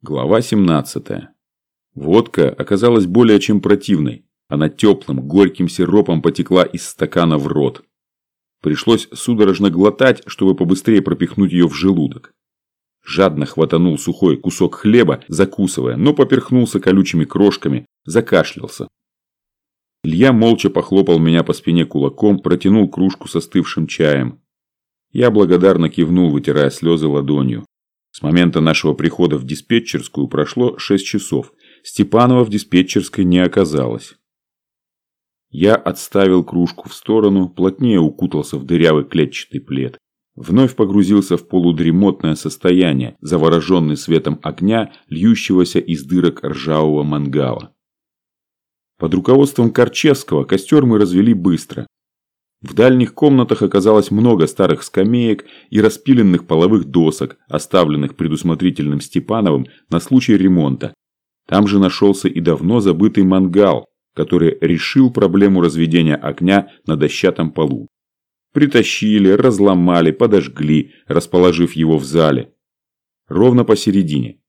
Глава 17. Водка оказалась более чем противной. Она теплым, горьким сиропом потекла из стакана в рот. Пришлось судорожно глотать, чтобы побыстрее пропихнуть ее в желудок. Жадно хватанул сухой кусок хлеба, закусывая, но поперхнулся колючими крошками, закашлялся. Илья молча похлопал меня по спине кулаком, протянул кружку со остывшим чаем. Я благодарно кивнул, вытирая слезы ладонью. С момента нашего прихода в диспетчерскую прошло 6 часов. Степанова в диспетчерской не оказалось. Я отставил кружку в сторону, плотнее укутался в дырявый клетчатый плед. Вновь погрузился в полудремотное состояние, завороженный светом огня, льющегося из дырок ржавого мангала. Под руководством Корчевского костер мы развели быстро. В дальних комнатах оказалось много старых скамеек и распиленных половых досок, оставленных предусмотрительным Степановым на случай ремонта. Там же нашелся и давно забытый мангал, который решил проблему разведения огня на дощатом полу. Притащили, разломали, подожгли, расположив его в зале. Ровно посередине.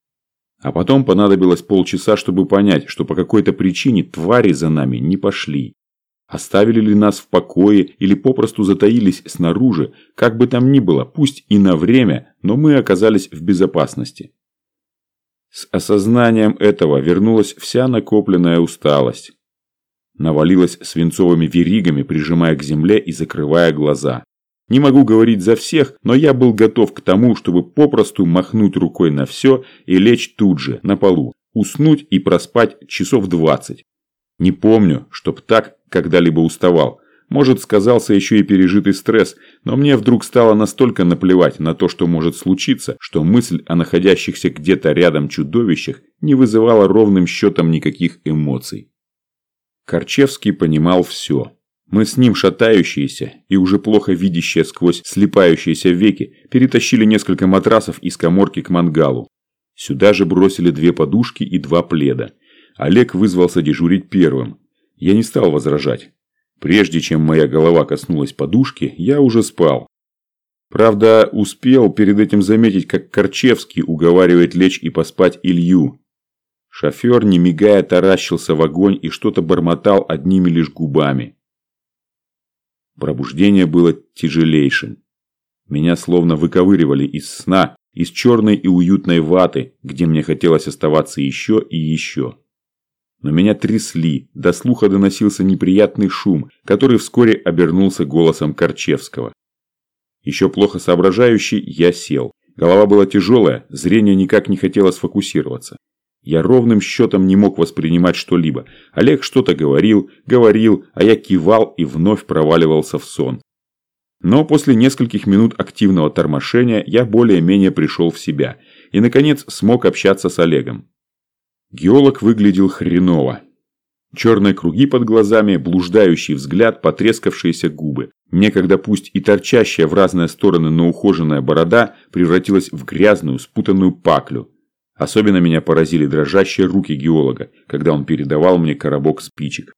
А потом понадобилось полчаса, чтобы понять, что по какой-то причине твари за нами не пошли. Оставили ли нас в покое или попросту затаились снаружи, как бы там ни было, пусть и на время, но мы оказались в безопасности. С осознанием этого вернулась вся накопленная усталость. Навалилась свинцовыми веригами, прижимая к земле и закрывая глаза. Не могу говорить за всех, но я был готов к тому, чтобы попросту махнуть рукой на все и лечь тут же, на полу, уснуть и проспать часов двадцать. Не помню, чтоб так когда-либо уставал. Может, сказался еще и пережитый стресс, но мне вдруг стало настолько наплевать на то, что может случиться, что мысль о находящихся где-то рядом чудовищах не вызывала ровным счетом никаких эмоций. Корчевский понимал все. Мы с ним шатающиеся и уже плохо видящие сквозь слепающиеся веки перетащили несколько матрасов из коморки к мангалу. Сюда же бросили две подушки и два пледа. Олег вызвался дежурить первым. Я не стал возражать. Прежде чем моя голова коснулась подушки, я уже спал. Правда, успел перед этим заметить, как Корчевский уговаривает лечь и поспать Илью. Шофер, не мигая, таращился в огонь и что-то бормотал одними лишь губами. Пробуждение было тяжелейшим. Меня словно выковыривали из сна, из черной и уютной ваты, где мне хотелось оставаться еще и еще но меня трясли, до слуха доносился неприятный шум, который вскоре обернулся голосом Корчевского. Еще плохо соображающий, я сел. Голова была тяжелая, зрение никак не хотело сфокусироваться. Я ровным счетом не мог воспринимать что-либо. Олег что-то говорил, говорил, а я кивал и вновь проваливался в сон. Но после нескольких минут активного тормошения я более-менее пришел в себя и, наконец, смог общаться с Олегом. Геолог выглядел хреново. Черные круги под глазами, блуждающий взгляд, потрескавшиеся губы. Некогда пусть и торчащая в разные стороны, но ухоженная борода превратилась в грязную, спутанную паклю. Особенно меня поразили дрожащие руки геолога, когда он передавал мне коробок спичек.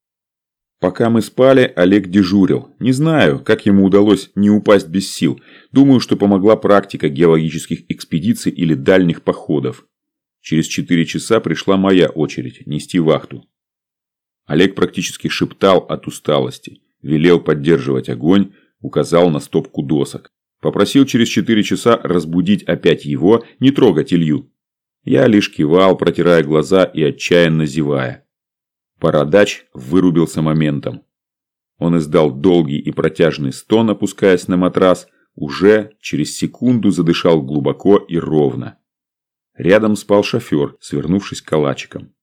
Пока мы спали, Олег дежурил. Не знаю, как ему удалось не упасть без сил. Думаю, что помогла практика геологических экспедиций или дальних походов. Через четыре часа пришла моя очередь нести вахту. Олег практически шептал от усталости, велел поддерживать огонь, указал на стопку досок. Попросил через четыре часа разбудить опять его, не трогать Илью. Я лишь кивал, протирая глаза и отчаянно зевая. Бородач вырубился моментом. Он издал долгий и протяжный стон, опускаясь на матрас, уже через секунду задышал глубоко и ровно. Рядом спал шофер, свернувшись калачиком.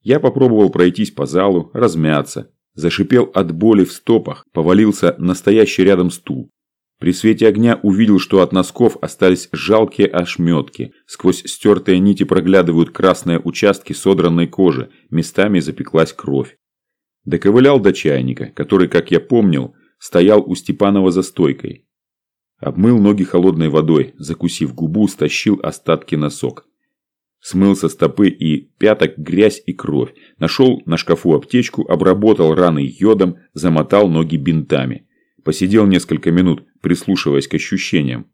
Я попробовал пройтись по залу, размяться. Зашипел от боли в стопах, повалился настоящий рядом стул. При свете огня увидел, что от носков остались жалкие ошметки. Сквозь стертые нити проглядывают красные участки содранной кожи, местами запеклась кровь. Доковылял до чайника, который, как я помнил, стоял у Степанова за стойкой. Обмыл ноги холодной водой, закусив губу, стащил остатки носок. Смыл со стопы и пяток грязь и кровь. Нашел на шкафу аптечку, обработал раны йодом, замотал ноги бинтами. Посидел несколько минут, прислушиваясь к ощущениям.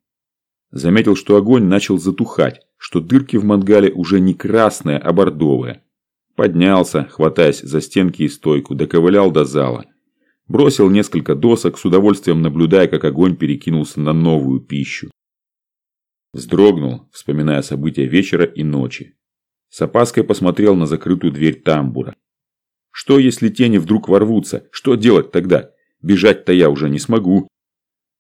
Заметил, что огонь начал затухать, что дырки в мангале уже не красные, а бордовые. Поднялся, хватаясь за стенки и стойку, доковылял до зала. Бросил несколько досок, с удовольствием наблюдая, как огонь перекинулся на новую пищу. Вздрогнул, вспоминая события вечера и ночи. С опаской посмотрел на закрытую дверь тамбура. Что, если тени вдруг ворвутся? Что делать тогда? Бежать-то я уже не смогу.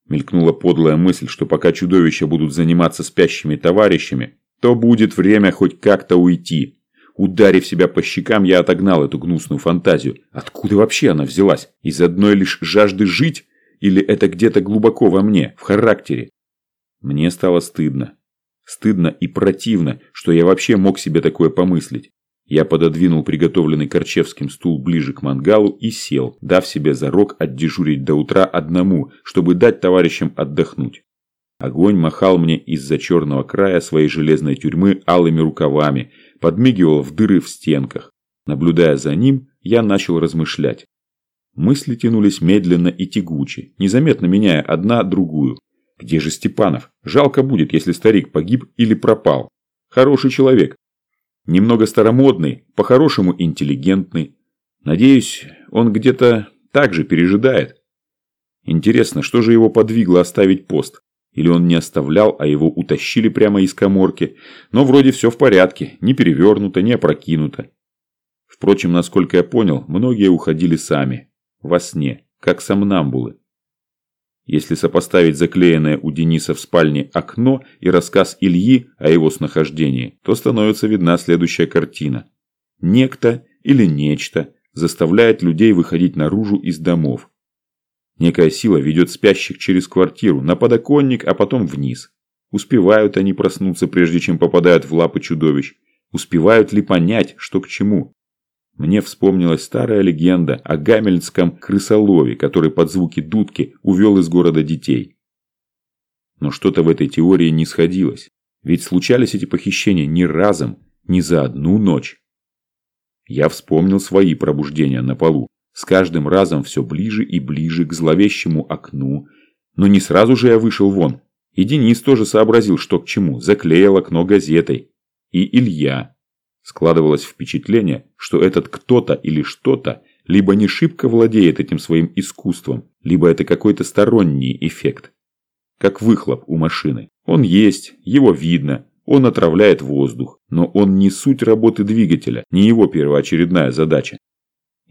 Мелькнула подлая мысль, что пока чудовища будут заниматься спящими товарищами, то будет время хоть как-то уйти. Ударив себя по щекам, я отогнал эту гнусную фантазию. Откуда вообще она взялась? Из одной лишь жажды жить? Или это где-то глубоко во мне, в характере? Мне стало стыдно. Стыдно и противно, что я вообще мог себе такое помыслить. Я пододвинул приготовленный Корчевским стул ближе к мангалу и сел, дав себе зарок отдежурить до утра одному, чтобы дать товарищам отдохнуть. Огонь махал мне из-за черного края своей железной тюрьмы алыми рукавами, подмигивал в дыры в стенках. Наблюдая за ним, я начал размышлять. Мысли тянулись медленно и тягуче, незаметно меняя одна другую. Где же Степанов? Жалко будет, если старик погиб или пропал. Хороший человек. Немного старомодный, по-хорошему интеллигентный. Надеюсь, он где-то так же пережидает. Интересно, что же его подвигло оставить пост? Или он не оставлял, а его утащили прямо из коморки? Но вроде все в порядке, не перевернуто, не опрокинуто. Впрочем, насколько я понял, многие уходили сами, во сне, как сомнамбулы. Если сопоставить заклеенное у Дениса в спальне окно и рассказ Ильи о его снахождении, то становится видна следующая картина. Некто или нечто заставляет людей выходить наружу из домов. Некая сила ведет спящих через квартиру, на подоконник, а потом вниз. Успевают они проснуться, прежде чем попадают в лапы чудовищ? Успевают ли понять, что к чему? Мне вспомнилась старая легенда о гамельнском крысолове, который под звуки дудки увел из города детей. Но что-то в этой теории не сходилось. Ведь случались эти похищения не разом, не за одну ночь. Я вспомнил свои пробуждения на полу. С каждым разом все ближе и ближе к зловещему окну. Но не сразу же я вышел вон. И Денис тоже сообразил, что к чему, заклеил окно газетой. И Илья. Складывалось впечатление, что этот кто-то или что-то либо не шибко владеет этим своим искусством, либо это какой-то сторонний эффект. Как выхлоп у машины. Он есть, его видно, он отравляет воздух, но он не суть работы двигателя, не его первоочередная задача.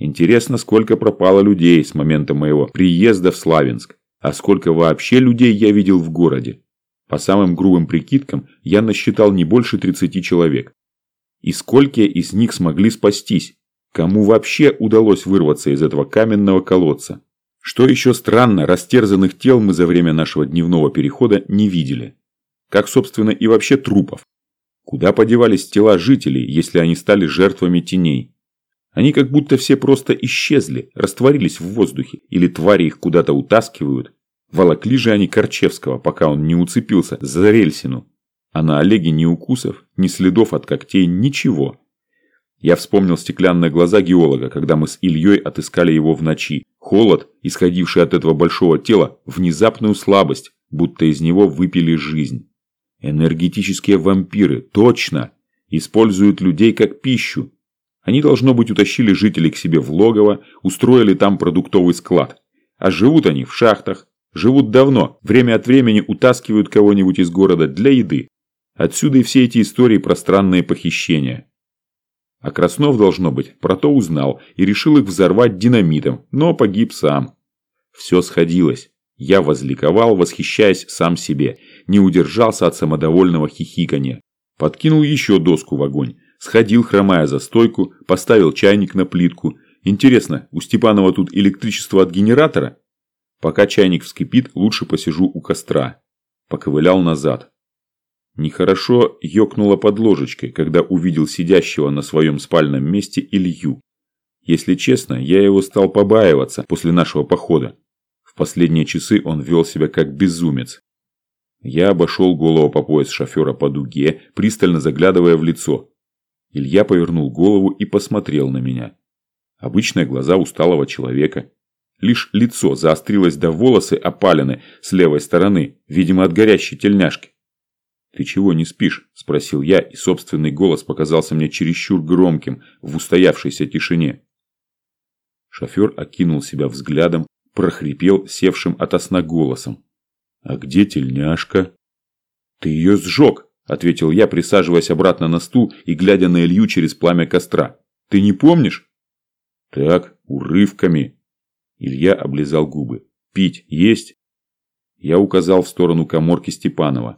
Интересно, сколько пропало людей с момента моего приезда в Славянск, а сколько вообще людей я видел в городе. По самым грубым прикидкам, я насчитал не больше 30 человек. И сколько из них смогли спастись? Кому вообще удалось вырваться из этого каменного колодца? Что еще странно, растерзанных тел мы за время нашего дневного перехода не видели. Как, собственно, и вообще трупов. Куда подевались тела жителей, если они стали жертвами теней? Они как будто все просто исчезли, растворились в воздухе, или твари их куда-то утаскивают. Волокли же они Корчевского, пока он не уцепился за рельсину, а на Олеге ни укусов, ни следов от когтей, ничего. Я вспомнил стеклянные глаза геолога, когда мы с Ильей отыскали его в ночи. Холод, исходивший от этого большого тела, внезапную слабость, будто из него выпили жизнь. Энергетические вампиры, точно, используют людей как пищу. Они, должно быть, утащили жителей к себе в логово, устроили там продуктовый склад. А живут они в шахтах, живут давно, время от времени утаскивают кого-нибудь из города для еды. Отсюда и все эти истории про странные похищения. А Краснов, должно быть, про то узнал и решил их взорвать динамитом, но погиб сам. Все сходилось. Я возликовал, восхищаясь сам себе, не удержался от самодовольного хихикания. Подкинул еще доску в огонь, сходил, хромая за стойку, поставил чайник на плитку. Интересно, у Степанова тут электричество от генератора? Пока чайник вскипит, лучше посижу у костра. Поковылял назад. Нехорошо ёкнуло под ложечкой, когда увидел сидящего на своем спальном месте Илью. Если честно, я его стал побаиваться после нашего похода. В последние часы он вел себя как безумец. Я обошел голову по пояс шофера по дуге, пристально заглядывая в лицо. Илья повернул голову и посмотрел на меня. Обычные глаза усталого человека. Лишь лицо заострилось до волосы опалены с левой стороны, видимо от горящей тельняшки. «Ты чего не спишь?» – спросил я, и собственный голос показался мне чересчур громким в устоявшейся тишине. Шофер окинул себя взглядом, прохрипел севшим ото сна голосом. «А где тельняшка?» «Ты ее сжег!» – ответил я, присаживаясь обратно на стул и глядя на Илью через пламя костра. «Ты не помнишь?» «Так, урывками». Илья облизал губы. «Пить есть?» Я указал в сторону коморки Степанова.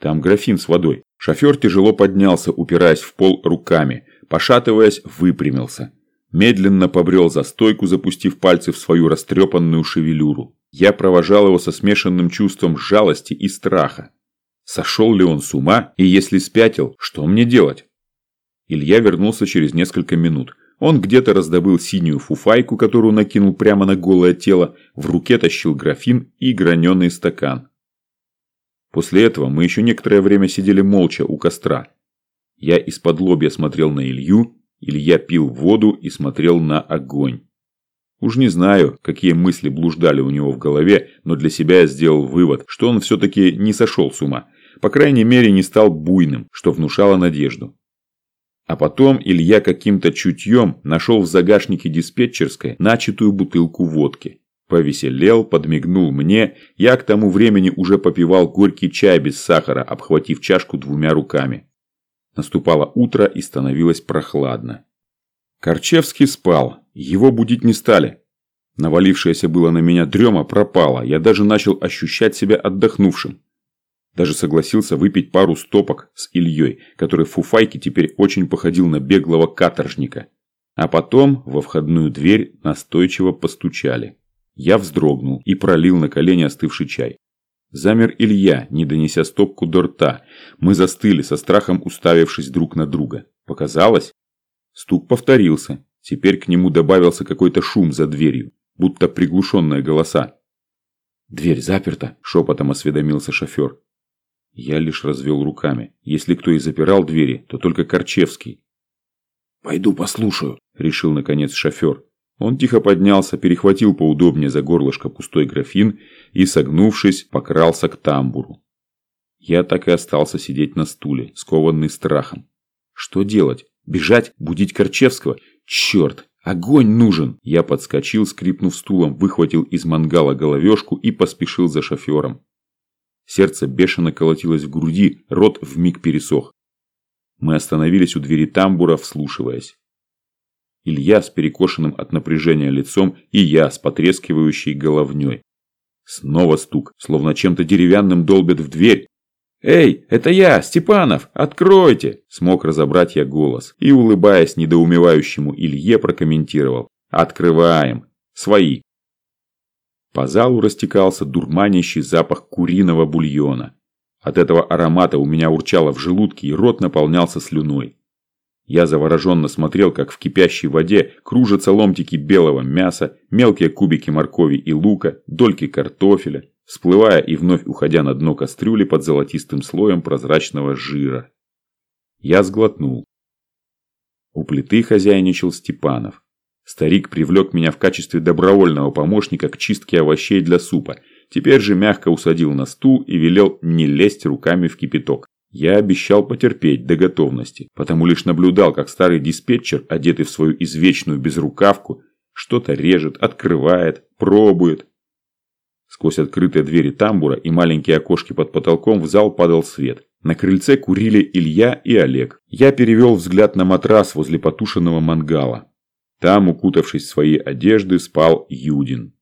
«Там графин с водой». Шофер тяжело поднялся, упираясь в пол руками. Пошатываясь, выпрямился. Медленно побрел за стойку, запустив пальцы в свою растрепанную шевелюру. Я провожал его со смешанным чувством жалости и страха. Сошел ли он с ума? И если спятил, что мне делать? Илья вернулся через несколько минут. Он где-то раздобыл синюю фуфайку, которую накинул прямо на голое тело, в руке тащил графин и граненый стакан. После этого мы еще некоторое время сидели молча у костра. Я из-под лобья смотрел на Илью, Илья пил воду и смотрел на огонь. Уж не знаю, какие мысли блуждали у него в голове, но для себя я сделал вывод, что он все-таки не сошел с ума. По крайней мере, не стал буйным, что внушало надежду. А потом Илья каким-то чутьем нашел в загашнике диспетчерской начатую бутылку водки. Повеселел, подмигнул мне, я к тому времени уже попивал горький чай без сахара, обхватив чашку двумя руками. Наступало утро и становилось прохладно. Корчевский спал, его будить не стали. Навалившаяся было на меня дрема пропала, я даже начал ощущать себя отдохнувшим. Даже согласился выпить пару стопок с Ильей, который в фуфайке теперь очень походил на беглого каторжника. А потом во входную дверь настойчиво постучали. Я вздрогнул и пролил на колени остывший чай. Замер Илья, не донеся стопку до рта. Мы застыли, со страхом уставившись друг на друга. Показалось? Стук повторился. Теперь к нему добавился какой-то шум за дверью, будто приглушенные голоса. «Дверь заперта», – шепотом осведомился шофер. Я лишь развел руками. Если кто и запирал двери, то только Корчевский. «Пойду послушаю», – решил наконец шофер. Он тихо поднялся, перехватил поудобнее за горлышко пустой графин и, согнувшись, покрался к тамбуру. Я так и остался сидеть на стуле, скованный страхом. Что делать? Бежать? Будить Корчевского? Черт! Огонь нужен! Я подскочил, скрипнув стулом, выхватил из мангала головешку и поспешил за шофером. Сердце бешено колотилось в груди, рот вмиг пересох. Мы остановились у двери тамбура, вслушиваясь. Илья с перекошенным от напряжения лицом и я с потрескивающей головней. Снова стук, словно чем-то деревянным долбят в дверь. «Эй, это я, Степанов! Откройте!» Смог разобрать я голос и, улыбаясь недоумевающему Илье, прокомментировал. «Открываем! Свои!» По залу растекался дурманящий запах куриного бульона. От этого аромата у меня урчало в желудке и рот наполнялся слюной. Я завороженно смотрел, как в кипящей воде кружатся ломтики белого мяса, мелкие кубики моркови и лука, дольки картофеля, всплывая и вновь уходя на дно кастрюли под золотистым слоем прозрачного жира. Я сглотнул. У плиты хозяйничал Степанов. Старик привлек меня в качестве добровольного помощника к чистке овощей для супа. Теперь же мягко усадил на стул и велел не лезть руками в кипяток. Я обещал потерпеть до готовности, потому лишь наблюдал, как старый диспетчер, одетый в свою извечную безрукавку, что-то режет, открывает, пробует. Сквозь открытые двери тамбура и маленькие окошки под потолком в зал падал свет. На крыльце курили Илья и Олег. Я перевел взгляд на матрас возле потушенного мангала. Там, укутавшись в свои одежды, спал Юдин.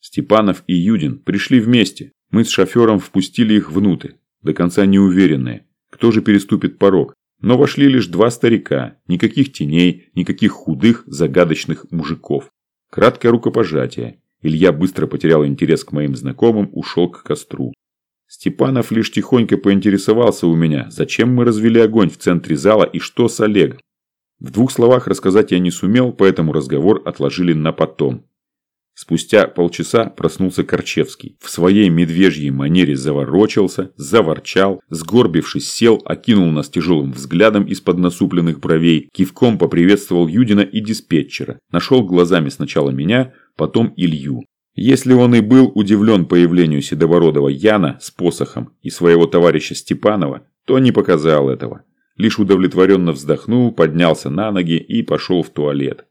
Степанов и Юдин пришли вместе. Мы с шофером впустили их внутрь до конца неуверенные, кто же переступит порог. Но вошли лишь два старика, никаких теней, никаких худых, загадочных мужиков. Краткое рукопожатие. Илья быстро потерял интерес к моим знакомым, ушел к костру. Степанов лишь тихонько поинтересовался у меня, зачем мы развели огонь в центре зала и что с Олегом. В двух словах рассказать я не сумел, поэтому разговор отложили на потом. Спустя полчаса проснулся Корчевский. В своей медвежьей манере заворочился, заворчал, сгорбившись сел, окинул нас тяжелым взглядом из-под насупленных бровей, кивком поприветствовал Юдина и диспетчера, нашел глазами сначала меня, потом Илью. Если он и был удивлен появлению седобородого Яна с посохом и своего товарища Степанова, то не показал этого. Лишь удовлетворенно вздохнул, поднялся на ноги и пошел в туалет.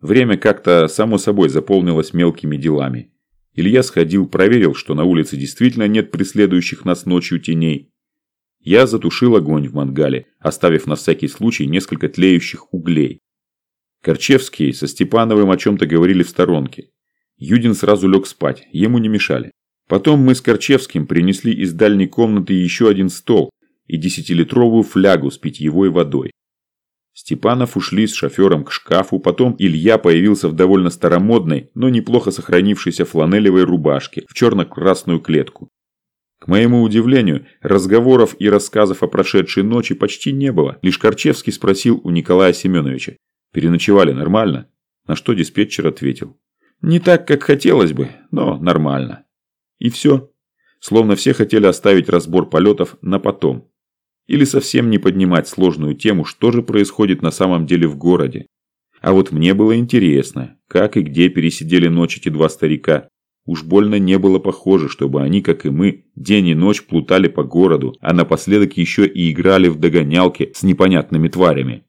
Время как-то само собой заполнилось мелкими делами. Илья сходил, проверил, что на улице действительно нет преследующих нас ночью теней. Я затушил огонь в мангале, оставив на всякий случай несколько тлеющих углей. Корчевский со Степановым о чем-то говорили в сторонке. Юдин сразу лег спать, ему не мешали. Потом мы с Корчевским принесли из дальней комнаты еще один стол и десятилитровую флягу с питьевой водой. Степанов ушли с шофером к шкафу, потом Илья появился в довольно старомодной, но неплохо сохранившейся фланелевой рубашке в черно-красную клетку. К моему удивлению, разговоров и рассказов о прошедшей ночи почти не было, лишь Корчевский спросил у Николая Семеновича, переночевали нормально? На что диспетчер ответил, не так, как хотелось бы, но нормально. И все. Словно все хотели оставить разбор полетов на потом. Или совсем не поднимать сложную тему, что же происходит на самом деле в городе. А вот мне было интересно, как и где пересидели ночь эти два старика. Уж больно не было похоже, чтобы они, как и мы, день и ночь плутали по городу, а напоследок еще и играли в догонялки с непонятными тварями.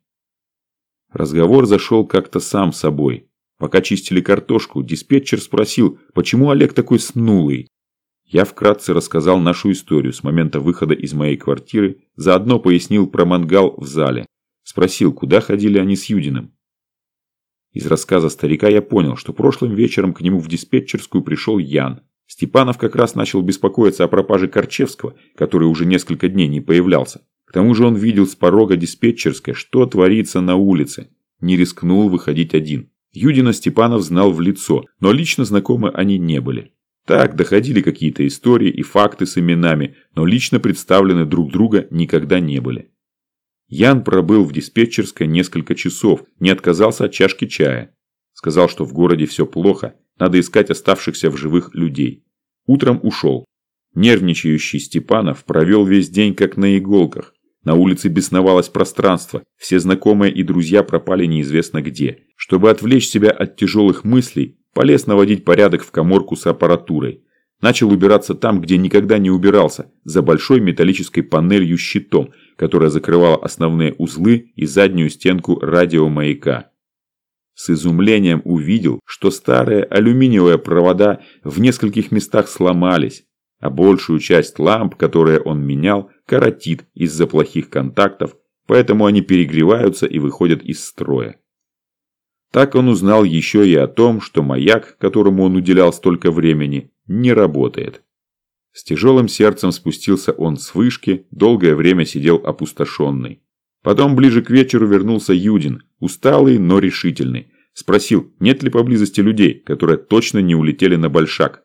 Разговор зашел как-то сам собой, Пока чистили картошку, диспетчер спросил, почему Олег такой снулый. Я вкратце рассказал нашу историю с момента выхода из моей квартиры, заодно пояснил про мангал в зале. Спросил, куда ходили они с Юдиным. Из рассказа старика я понял, что прошлым вечером к нему в диспетчерскую пришел Ян. Степанов как раз начал беспокоиться о пропаже Корчевского, который уже несколько дней не появлялся. К тому же он видел с порога диспетчерской, что творится на улице. Не рискнул выходить один. Юдина Степанов знал в лицо, но лично знакомы они не были. Так, доходили какие-то истории и факты с именами, но лично представлены друг друга никогда не были. Ян пробыл в диспетчерской несколько часов, не отказался от чашки чая. Сказал, что в городе все плохо, надо искать оставшихся в живых людей. Утром ушел. Нервничающий Степанов провел весь день как на иголках. На улице бесновалось пространство, все знакомые и друзья пропали неизвестно где. Чтобы отвлечь себя от тяжелых мыслей, полез наводить порядок в коморку с аппаратурой. Начал убираться там, где никогда не убирался, за большой металлической панелью-щитом, которая закрывала основные узлы и заднюю стенку радиомаяка. С изумлением увидел, что старые алюминиевые провода в нескольких местах сломались, а большую часть ламп, которые он менял, коротит из-за плохих контактов, поэтому они перегреваются и выходят из строя. Так он узнал еще и о том, что маяк, которому он уделял столько времени, не работает. С тяжелым сердцем спустился он с вышки, долгое время сидел опустошенный. Потом ближе к вечеру вернулся Юдин, усталый, но решительный. Спросил, нет ли поблизости людей, которые точно не улетели на Большак.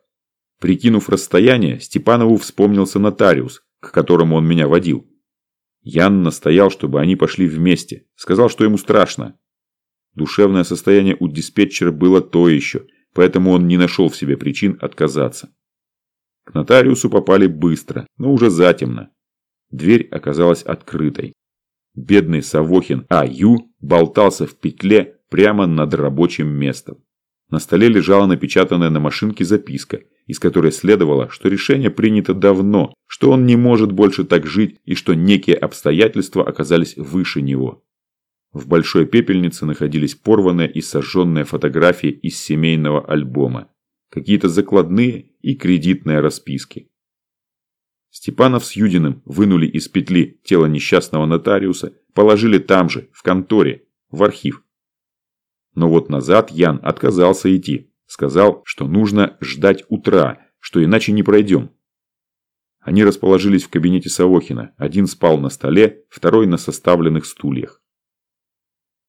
Прикинув расстояние, Степанову вспомнился нотариус, к которому он меня водил. Ян настоял, чтобы они пошли вместе. Сказал, что ему страшно. Душевное состояние у диспетчера было то еще, поэтому он не нашел в себе причин отказаться. К нотариусу попали быстро, но уже затемно. Дверь оказалась открытой. Бедный Савохин А.Ю. болтался в петле прямо над рабочим местом. На столе лежала напечатанная на машинке записка – из которой следовало, что решение принято давно, что он не может больше так жить и что некие обстоятельства оказались выше него. В большой пепельнице находились порванные и сожженные фотографии из семейного альбома, какие-то закладные и кредитные расписки. Степанов с Юдиным вынули из петли тело несчастного нотариуса, положили там же, в конторе, в архив. Но вот назад Ян отказался идти, Сказал, что нужно ждать утра, что иначе не пройдем. Они расположились в кабинете Савохина. Один спал на столе, второй на составленных стульях.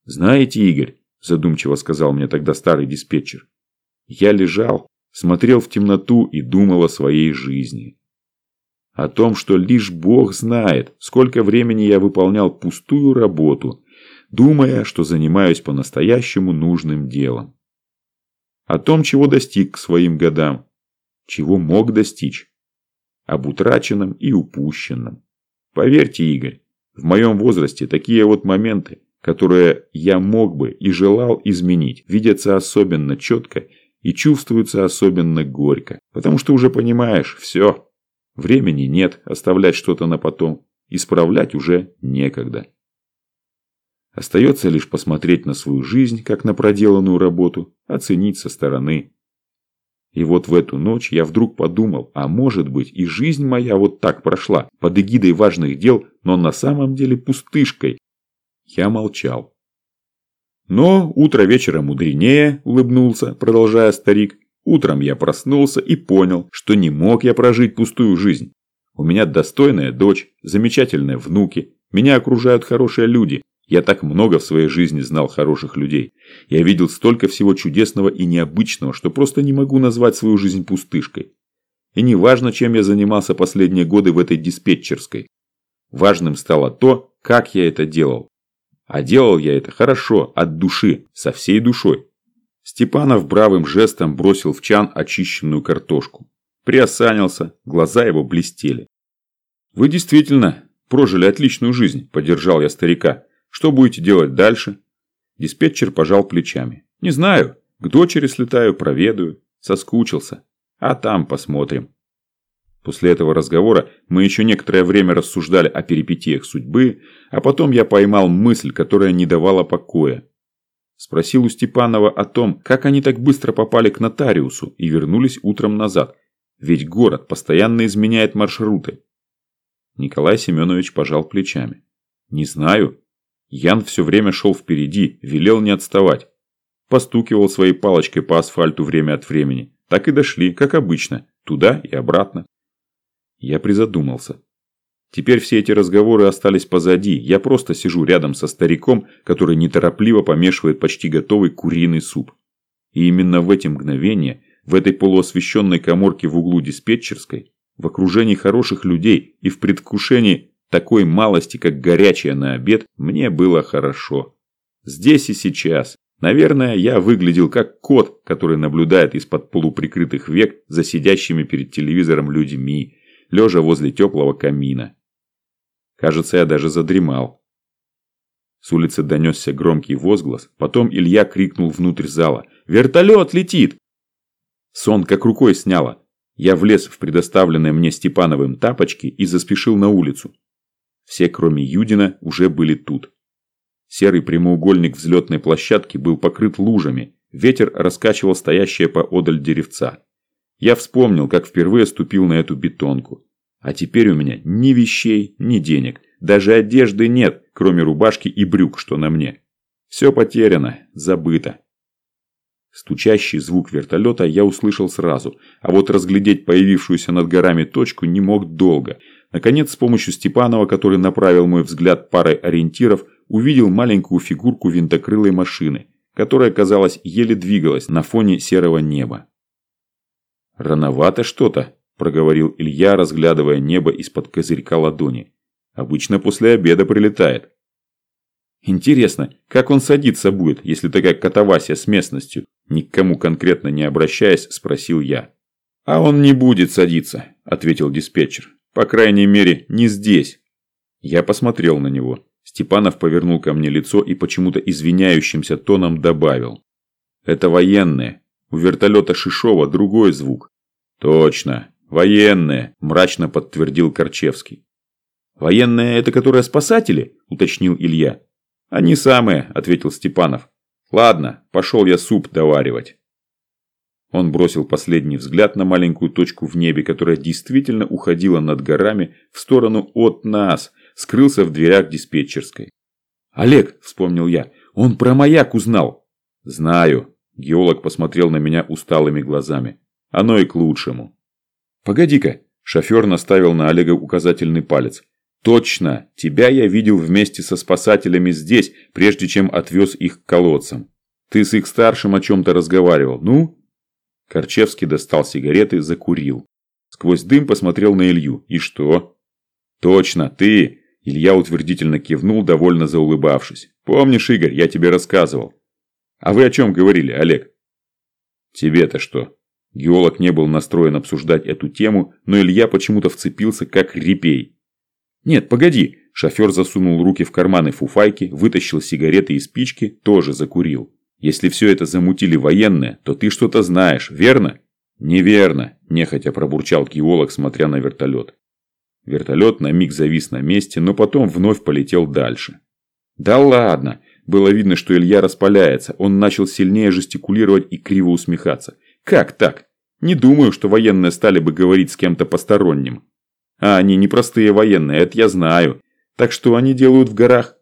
«Знаете, Игорь», – задумчиво сказал мне тогда старый диспетчер, – «я лежал, смотрел в темноту и думал о своей жизни. О том, что лишь Бог знает, сколько времени я выполнял пустую работу, думая, что занимаюсь по-настоящему нужным делом о том, чего достиг к своим годам, чего мог достичь, об утраченном и упущенном. Поверьте, Игорь, в моем возрасте такие вот моменты, которые я мог бы и желал изменить, видятся особенно четко и чувствуется особенно горько, потому что уже понимаешь, все, времени нет оставлять что-то на потом, исправлять уже некогда. Остается лишь посмотреть на свою жизнь, как на проделанную работу, оценить со стороны. И вот в эту ночь я вдруг подумал, а может быть и жизнь моя вот так прошла, под эгидой важных дел, но на самом деле пустышкой. Я молчал. Но утро вечера мудренее, улыбнулся, продолжая старик. Утром я проснулся и понял, что не мог я прожить пустую жизнь. У меня достойная дочь, замечательные внуки, меня окружают хорошие люди. Я так много в своей жизни знал хороших людей. Я видел столько всего чудесного и необычного, что просто не могу назвать свою жизнь пустышкой. И не важно, чем я занимался последние годы в этой диспетчерской. Важным стало то, как я это делал. А делал я это хорошо, от души, со всей душой. Степанов бравым жестом бросил в чан очищенную картошку. Приосанился, глаза его блестели. «Вы действительно прожили отличную жизнь», – поддержал я старика. «Что будете делать дальше?» Диспетчер пожал плечами. «Не знаю. К дочери слетаю, проведаю. Соскучился. А там посмотрим». После этого разговора мы еще некоторое время рассуждали о перипетиях судьбы, а потом я поймал мысль, которая не давала покоя. Спросил у Степанова о том, как они так быстро попали к нотариусу и вернулись утром назад, ведь город постоянно изменяет маршруты. Николай Семенович пожал плечами. «Не знаю. Ян все время шел впереди, велел не отставать. Постукивал своей палочкой по асфальту время от времени. Так и дошли, как обычно, туда и обратно. Я призадумался. Теперь все эти разговоры остались позади. Я просто сижу рядом со стариком, который неторопливо помешивает почти готовый куриный суп. И именно в эти мгновения, в этой полуосвещенной коморке в углу диспетчерской, в окружении хороших людей и в предвкушении такой малости, как горячая на обед, мне было хорошо. Здесь и сейчас. Наверное, я выглядел как кот, который наблюдает из-под полуприкрытых век за сидящими перед телевизором людьми, лежа возле теплого камина. Кажется, я даже задремал. С улицы донесся громкий возглас, потом Илья крикнул внутрь зала. «Вертолет летит!» Сон как рукой сняло. Я влез в предоставленные мне Степановым тапочки и заспешил на улицу. Все, кроме Юдина, уже были тут. Серый прямоугольник взлетной площадки был покрыт лужами, ветер раскачивал стоящее поодаль деревца. Я вспомнил, как впервые ступил на эту бетонку. А теперь у меня ни вещей, ни денег. Даже одежды нет, кроме рубашки и брюк, что на мне. Все потеряно, забыто. Стучащий звук вертолета я услышал сразу, а вот разглядеть появившуюся над горами точку не мог долго. Наконец, с помощью Степанова, который направил мой взгляд парой ориентиров, увидел маленькую фигурку винтокрылой машины, которая, казалось, еле двигалась на фоне серого неба. «Рановато что-то», – проговорил Илья, разглядывая небо из-под козырька ладони. «Обычно после обеда прилетает». «Интересно, как он садиться будет, если такая катавасия с местностью?» Ни к кому конкретно не обращаясь, спросил я. «А он не будет садиться», – ответил диспетчер. «По крайней мере, не здесь». Я посмотрел на него. Степанов повернул ко мне лицо и почему-то извиняющимся тоном добавил. «Это военные. У вертолета Шишова другой звук. Точно, военные, мрачно подтвердил Корчевский. Военные это которые спасатели? Уточнил Илья. Они самые, ответил Степанов. Ладно, пошел я суп доваривать. Он бросил последний взгляд на маленькую точку в небе, которая действительно уходила над горами в сторону от нас, скрылся в дверях диспетчерской. «Олег», – вспомнил я, – «он про маяк узнал». «Знаю», Геолог посмотрел на меня усталыми глазами. Оно и к лучшему. Погоди-ка, шофер наставил на Олега указательный палец. Точно, тебя я видел вместе со спасателями здесь, прежде чем отвез их к колодцам. Ты с их старшим о чем-то разговаривал, ну? Корчевский достал сигареты, закурил. Сквозь дым посмотрел на Илью. И что? Точно, ты! Илья утвердительно кивнул, довольно заулыбавшись. Помнишь, Игорь, я тебе рассказывал. А вы о чем говорили, Олег? Тебе-то что? Геолог не был настроен обсуждать эту тему, но Илья почему-то вцепился как репей. Нет, погоди. Шофер засунул руки в карманы фуфайки, вытащил сигареты и спички, тоже закурил. Если все это замутили военные, то ты что-то знаешь, верно? Неверно, нехотя пробурчал геолог, смотря на вертолет. Вертолет на миг завис на месте, но потом вновь полетел дальше. Да ладно, было видно, что Илья распаляется, он начал сильнее жестикулировать и криво усмехаться. Как так? Не думаю, что военные стали бы говорить с кем-то посторонним. А они непростые военные, это я знаю. Так что они делают в горах?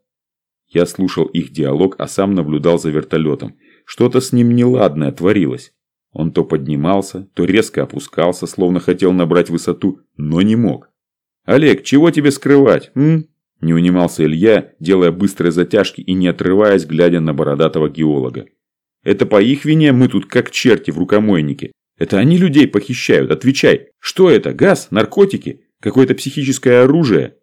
Я слушал их диалог, а сам наблюдал за вертолетом. Что-то с ним неладное творилось. Он то поднимался, то резко опускался, словно хотел набрать высоту, но не мог. «Олег, чего тебе скрывать, м?» Не унимался Илья, делая быстрые затяжки и не отрываясь, глядя на бородатого геолога. «Это по их вине мы тут как черти в рукомойнике. Это они людей похищают, отвечай. Что это, газ, наркотики, какое-то психическое оружие?»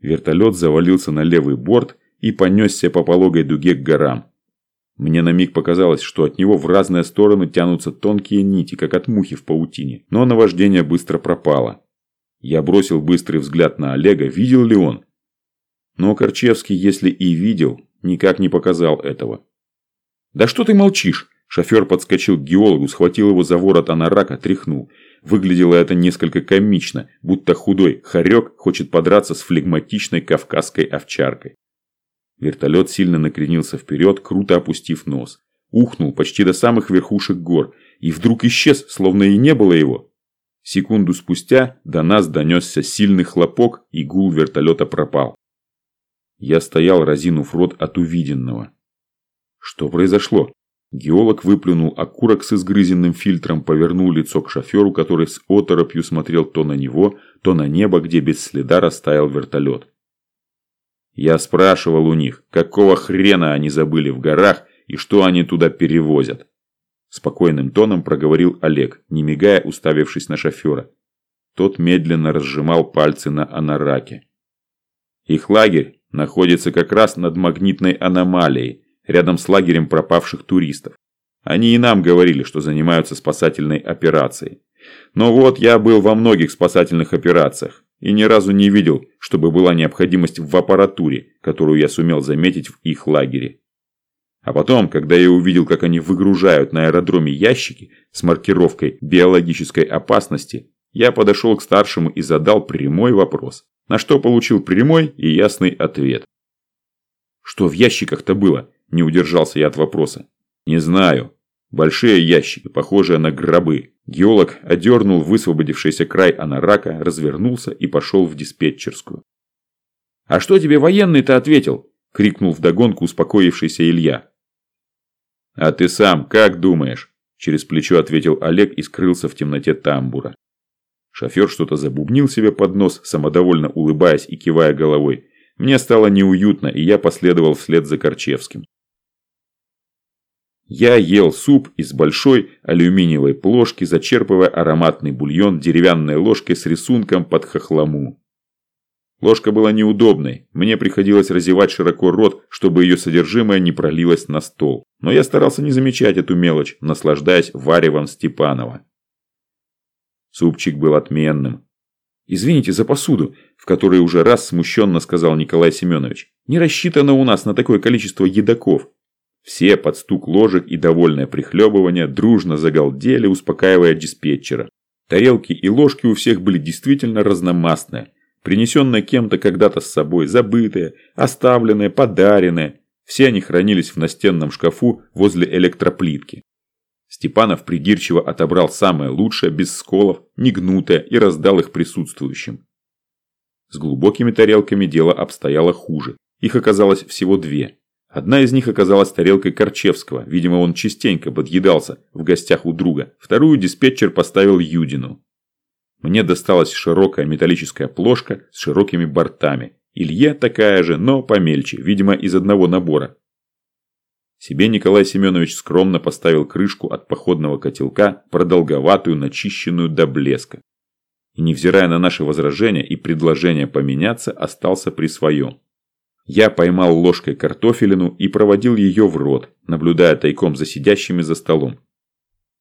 Вертолет завалился на левый борт и понесся по пологой дуге к горам. Мне на миг показалось, что от него в разные стороны тянутся тонкие нити, как от мухи в паутине, но наваждение быстро пропало. Я бросил быстрый взгляд на Олега, видел ли он. Но Корчевский, если и видел, никак не показал этого. «Да что ты молчишь?» Шофер подскочил к геологу, схватил его за ворот анарака, тряхнул. Выглядело это несколько комично, будто худой хорек хочет подраться с флегматичной кавказской овчаркой. Вертолет сильно накренился вперед, круто опустив нос. Ухнул почти до самых верхушек гор и вдруг исчез, словно и не было его. Секунду спустя до нас донесся сильный хлопок, и гул вертолета пропал. Я стоял, разинув рот от увиденного. Что произошло? Геолог выплюнул окурок с изгрызенным фильтром, повернул лицо к шоферу, который с оторопью смотрел то на него, то на небо, где без следа растаял вертолет. Я спрашивал у них, какого хрена они забыли в горах и что они туда перевозят. Спокойным тоном проговорил Олег, не мигая, уставившись на шофера. Тот медленно разжимал пальцы на анараке. Их лагерь находится как раз над магнитной аномалией, рядом с лагерем пропавших туристов. Они и нам говорили, что занимаются спасательной операцией. Но вот я был во многих спасательных операциях и ни разу не видел, чтобы была необходимость в аппаратуре, которую я сумел заметить в их лагере. А потом, когда я увидел, как они выгружают на аэродроме ящики с маркировкой биологической опасности, я подошел к старшему и задал прямой вопрос, на что получил прямой и ясный ответ. Что в ящиках-то было? Не удержался я от вопроса. Не знаю. Большие ящики, похожие на гробы. Геолог одернул высвободившийся край анарака, развернулся и пошел в диспетчерскую. «А что тебе военный-то ответил?» – крикнул вдогонку успокоившийся Илья. «А ты сам как думаешь?» – через плечо ответил Олег и скрылся в темноте тамбура. Шофер что-то забубнил себе под нос, самодовольно улыбаясь и кивая головой. Мне стало неуютно, и я последовал вслед за Корчевским. Я ел суп из большой алюминиевой плошки, зачерпывая ароматный бульон деревянной ложкой с рисунком под хохлому. Ложка была неудобной, мне приходилось разевать широко рот, чтобы ее содержимое не пролилось на стол. Но я старался не замечать эту мелочь, наслаждаясь варевом Степанова. Супчик был отменным. «Извините за посуду», в которой уже раз смущенно сказал Николай Семенович. «Не рассчитано у нас на такое количество едоков. Все под стук ложек и довольное прихлебывание дружно загалдели, успокаивая диспетчера. Тарелки и ложки у всех были действительно разномастные, принесенные кем-то когда-то с собой, забытые, оставленные, подаренные. Все они хранились в настенном шкафу возле электроплитки. Степанов придирчиво отобрал самое лучшее, без сколов, негнутое, и раздал их присутствующим. С глубокими тарелками дело обстояло хуже. Их оказалось всего две. Одна из них оказалась тарелкой Корчевского, видимо, он частенько подъедался в гостях у друга. Вторую диспетчер поставил Юдину. Мне досталась широкая металлическая плошка с широкими бортами. Илье такая же, но помельче, видимо, из одного набора. Себе Николай Семенович скромно поставил крышку от походного котелка, продолговатую, начищенную до блеска. И невзирая на наши возражения и предложения поменяться, остался при своем. Я поймал ложкой картофелину и проводил ее в рот, наблюдая тайком за сидящими за столом.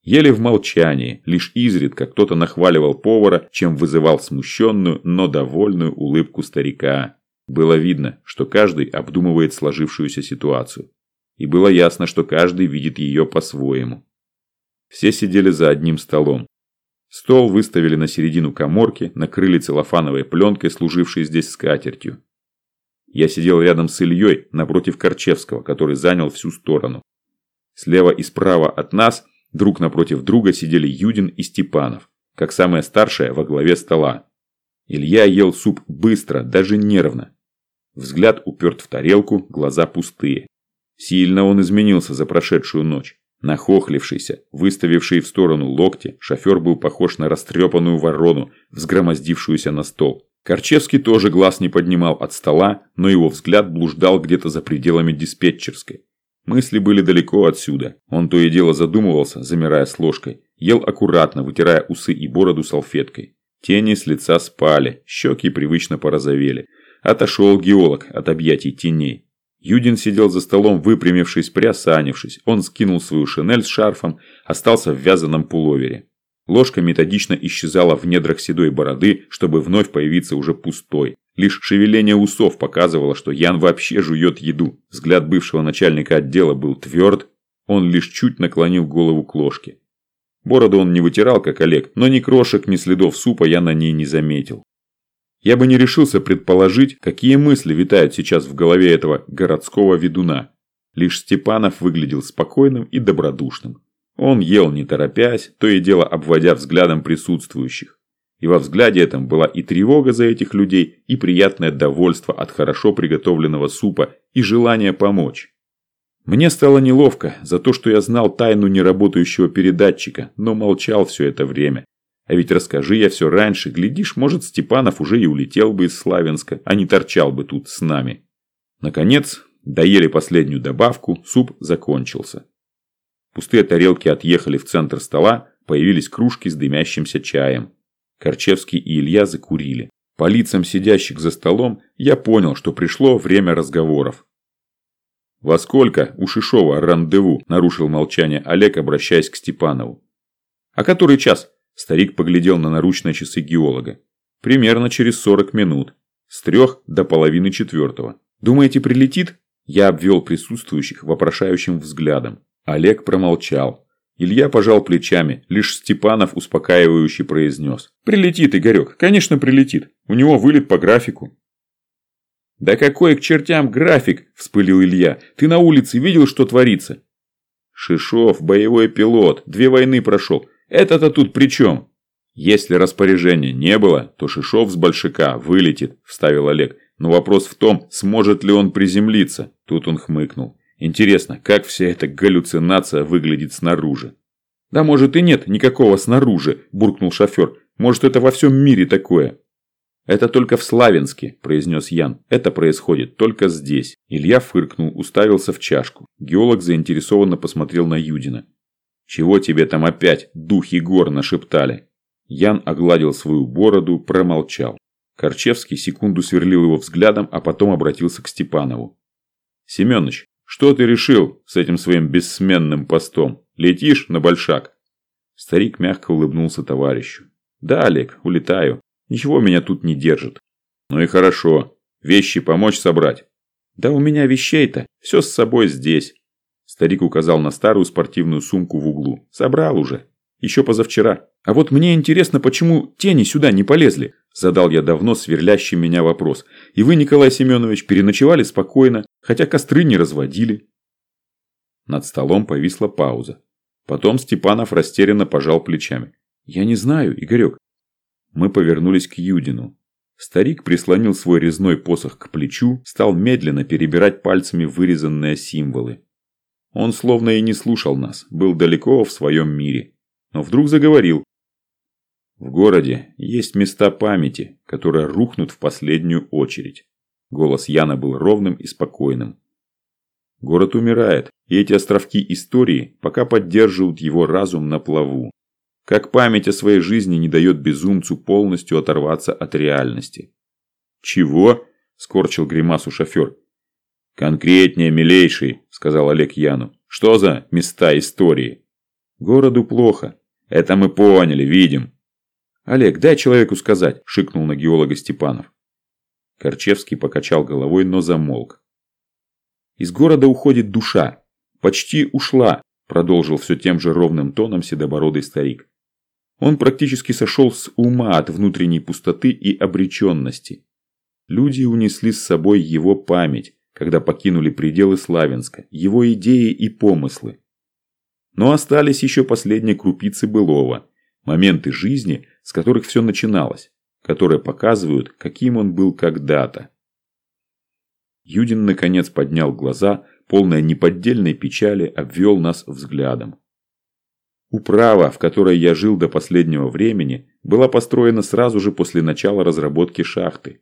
Ели в молчании, лишь изредка кто-то нахваливал повара, чем вызывал смущенную, но довольную улыбку старика. Было видно, что каждый обдумывает сложившуюся ситуацию. И было ясно, что каждый видит ее по-своему. Все сидели за одним столом. Стол выставили на середину коморки, накрыли целлофановой пленкой, служившей здесь скатертью. Я сидел рядом с Ильей, напротив Корчевского, который занял всю сторону. Слева и справа от нас, друг напротив друга, сидели Юдин и Степанов, как самая старшая во главе стола. Илья ел суп быстро, даже нервно. Взгляд уперт в тарелку, глаза пустые. Сильно он изменился за прошедшую ночь. Нахохлившийся, выставивший в сторону локти, шофер был похож на растрепанную ворону, взгромоздившуюся на стол. Корчевский тоже глаз не поднимал от стола, но его взгляд блуждал где-то за пределами диспетчерской. Мысли были далеко отсюда. Он то и дело задумывался, замирая с ложкой. Ел аккуратно, вытирая усы и бороду салфеткой. Тени с лица спали, щеки привычно порозовели. Отошел геолог от объятий теней. Юдин сидел за столом, выпрямившись, приосанившись. Он скинул свою шинель с шарфом, остался в вязаном пуловере. Ложка методично исчезала в недрах седой бороды, чтобы вновь появиться уже пустой. Лишь шевеление усов показывало, что Ян вообще жует еду. Взгляд бывшего начальника отдела был тверд, он лишь чуть наклонил голову к ложке. Бороду он не вытирал, как Олег, но ни крошек, ни следов супа я на ней не заметил. Я бы не решился предположить, какие мысли витают сейчас в голове этого городского ведуна. Лишь Степанов выглядел спокойным и добродушным. Он ел не торопясь, то и дело обводя взглядом присутствующих. И во взгляде этом была и тревога за этих людей, и приятное довольство от хорошо приготовленного супа, и желание помочь. Мне стало неловко за то, что я знал тайну неработающего передатчика, но молчал все это время. А ведь расскажи я все раньше, глядишь, может, Степанов уже и улетел бы из Славянска, а не торчал бы тут с нами. Наконец, доели последнюю добавку, суп закончился. Пустые тарелки отъехали в центр стола, появились кружки с дымящимся чаем. Корчевский и Илья закурили. По лицам сидящих за столом я понял, что пришло время разговоров. «Во сколько у Шишова рандеву?» – нарушил молчание Олег, обращаясь к Степанову. «А который час?» – старик поглядел на наручные часы геолога. «Примерно через 40 минут. С трех до половины четвертого. Думаете, прилетит?» Я обвел присутствующих вопрошающим взглядом. Олег промолчал. Илья пожал плечами, лишь Степанов успокаивающе произнес. «Прилетит, Игорек, конечно прилетит. У него вылет по графику». «Да какой к чертям график?» – вспылил Илья. «Ты на улице видел, что творится?» «Шишов, боевой пилот, две войны прошел. Это-то тут при чем?» «Если распоряжения не было, то Шишов с Большака вылетит», – вставил Олег. «Но вопрос в том, сможет ли он приземлиться?» Тут он хмыкнул. Интересно, как вся эта галлюцинация выглядит снаружи? Да может и нет никакого снаружи, буркнул шофер. Может это во всем мире такое? Это только в Славянске, произнес Ян. Это происходит только здесь. Илья фыркнул, уставился в чашку. Геолог заинтересованно посмотрел на Юдина. «Чего тебе там опять, духи гор, нашептали?» Ян огладил свою бороду, промолчал. Корчевский секунду сверлил его взглядом, а потом обратился к Степанову. «Семеныч, что ты решил с этим своим бессменным постом? Летишь на большак?» Старик мягко улыбнулся товарищу. «Да, Олег, улетаю. Ничего меня тут не держит». «Ну и хорошо. Вещи помочь собрать?» «Да у меня вещей-то. Все с собой здесь». Старик указал на старую спортивную сумку в углу. «Собрал уже. Еще позавчера. А вот мне интересно, почему тени сюда не полезли?» Задал я давно сверлящий меня вопрос. «И вы, Николай Семенович, переночевали спокойно, хотя костры не разводили?» Над столом повисла пауза. Потом Степанов растерянно пожал плечами. «Я не знаю, Игорек». Мы повернулись к Юдину. Старик прислонил свой резной посох к плечу, стал медленно перебирать пальцами вырезанные символы. Он словно и не слушал нас, был далеко в своем мире но вдруг заговорил. В городе есть места памяти, которые рухнут в последнюю очередь. Голос Яна был ровным и спокойным. Город умирает, и эти островки истории пока поддерживают его разум на плаву. Как память о своей жизни не дает безумцу полностью оторваться от реальности. «Чего?» – скорчил гримасу шофер. «Конкретнее, милейший», – сказал Олег Яну. «Что за места истории?» «Городу плохо. Это мы поняли, видим. Олег, дай человеку сказать, шикнул на геолога Степанов. Корчевский покачал головой, но замолк. Из города уходит душа. почти ушла, продолжил все тем же ровным тоном седобородый старик. Он практически сошел с ума от внутренней пустоты и обреченности. Люди унесли с собой его память, когда покинули пределы Славянска, его идеи и помыслы. Но остались еще последние крупицы былого, моменты жизни, с которых все начиналось, которые показывают, каким он был когда-то. Юдин наконец поднял глаза, полная неподдельной печали, обвел нас взглядом. Управа, в которой я жил до последнего времени, была построена сразу же после начала разработки шахты.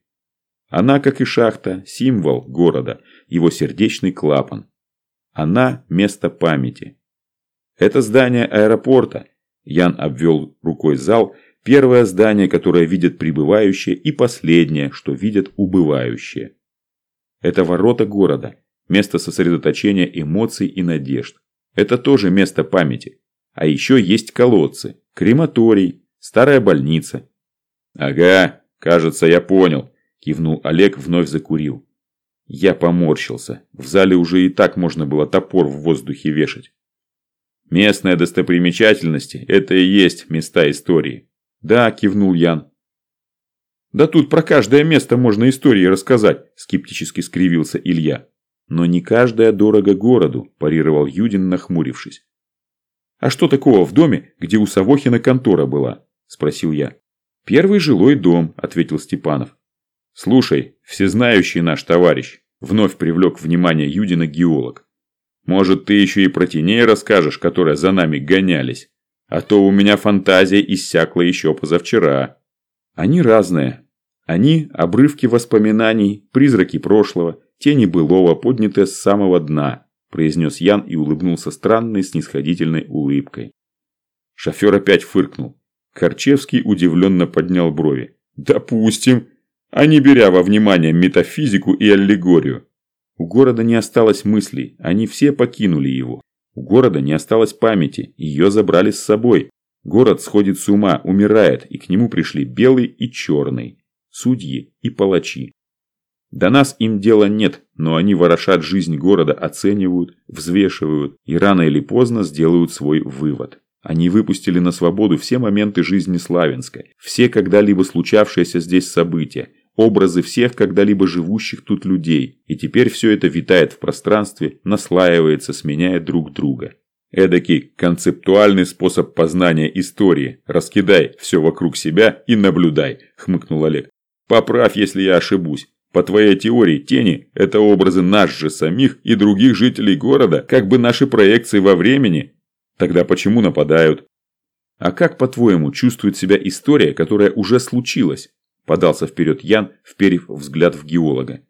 Она, как и шахта, символ города, его сердечный клапан. Она – место памяти. Это здание аэропорта. Ян обвел рукой зал. Первое здание, которое видят прибывающие, и последнее, что видят убывающие. Это ворота города, место сосредоточения эмоций и надежд. Это тоже место памяти. А еще есть колодцы, крематорий, старая больница. Ага, кажется, я понял, кивнул Олег, вновь закурил. Я поморщился. В зале уже и так можно было топор в воздухе вешать. Местные достопримечательности – это и есть места истории. Да, кивнул Ян. Да тут про каждое место можно истории рассказать, скептически скривился Илья. Но не каждое дорого городу, парировал Юдин, нахмурившись. А что такого в доме, где у Савохина контора была? Спросил я. Первый жилой дом, ответил Степанов. Слушай, всезнающий наш товарищ, вновь привлек внимание Юдина геолог. Может, ты еще и про теней расскажешь, которые за нами гонялись? А то у меня фантазия иссякла еще позавчера. Они разные. Они – обрывки воспоминаний, призраки прошлого, тени былого, поднятые с самого дна, произнес Ян и улыбнулся странной снисходительной улыбкой. Шофер опять фыркнул. Корчевский удивленно поднял брови. «Допустим, а не беря во внимание метафизику и аллегорию. У города не осталось мыслей, они все покинули его. У города не осталось памяти, ее забрали с собой. Город сходит с ума, умирает, и к нему пришли белый и черный, судьи и палачи. До нас им дела нет, но они ворошат жизнь города, оценивают, взвешивают и рано или поздно сделают свой вывод. Они выпустили на свободу все моменты жизни Славянска, все когда-либо случавшиеся здесь события, образы всех когда-либо живущих тут людей, и теперь все это витает в пространстве, наслаивается, сменяя друг друга. Эдакий концептуальный способ познания истории. Раскидай все вокруг себя и наблюдай, хмыкнул Олег. Поправь, если я ошибусь. По твоей теории, тени – это образы нас же самих и других жителей города, как бы наши проекции во времени. Тогда почему нападают? А как, по-твоему, чувствует себя история, которая уже случилась? Подался вперед Ян, вперев взгляд в геолога.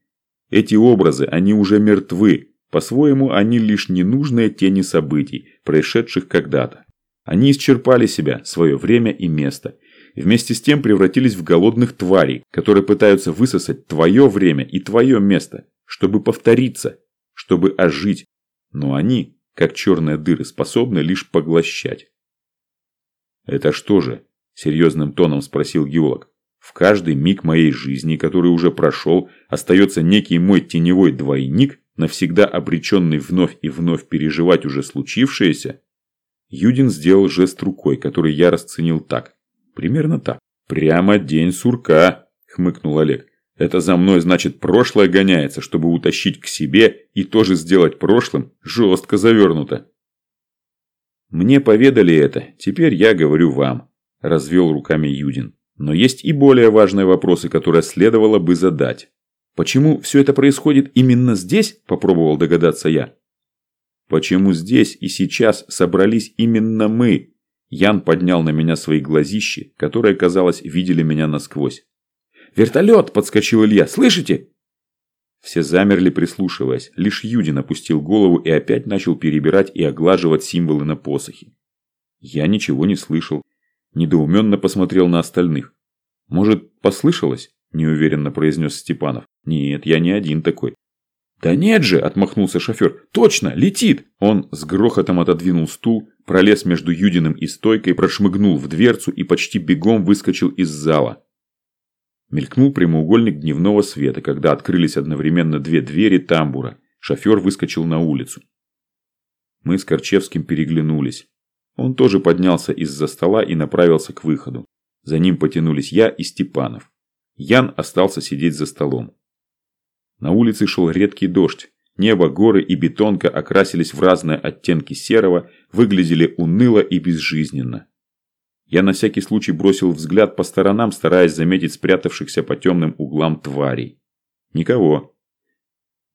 Эти образы, они уже мертвы. По-своему, они лишь ненужные тени событий, происшедших когда-то. Они исчерпали себя, свое время и место. Вместе с тем превратились в голодных тварей, которые пытаются высосать твое время и твое место, чтобы повториться, чтобы ожить. Но они, как черные дыры, способны лишь поглощать. «Это что же?» – серьезным тоном спросил геолог. В каждый миг моей жизни, который уже прошел, остается некий мой теневой двойник, навсегда обреченный вновь и вновь переживать уже случившееся? Юдин сделал жест рукой, который я расценил так. Примерно так. «Прямо день сурка», – хмыкнул Олег. «Это за мной, значит, прошлое гоняется, чтобы утащить к себе и тоже сделать прошлым жестко завернуто». «Мне поведали это, теперь я говорю вам», – развел руками Юдин. Но есть и более важные вопросы, которые следовало бы задать. Почему все это происходит именно здесь, попробовал догадаться я. Почему здесь и сейчас собрались именно мы? Ян поднял на меня свои глазищи, которые, казалось, видели меня насквозь. «Вертолет!» – подскочил Илья. «Слышите?» Все замерли, прислушиваясь. Лишь Юдин опустил голову и опять начал перебирать и оглаживать символы на посохе. Я ничего не слышал. Недоуменно посмотрел на остальных. «Может, послышалось?» – неуверенно произнес Степанов. «Нет, я не один такой». «Да нет же!» – отмахнулся шофер. «Точно! Летит!» Он с грохотом отодвинул стул, пролез между Юдиным и стойкой, прошмыгнул в дверцу и почти бегом выскочил из зала. Мелькнул прямоугольник дневного света, когда открылись одновременно две двери тамбура. Шофер выскочил на улицу. Мы с Корчевским переглянулись. Он тоже поднялся из-за стола и направился к выходу. За ним потянулись я и Степанов. Ян остался сидеть за столом. На улице шел редкий дождь. Небо, горы и бетонка окрасились в разные оттенки серого, выглядели уныло и безжизненно. Я на всякий случай бросил взгляд по сторонам, стараясь заметить спрятавшихся по темным углам тварей. Никого.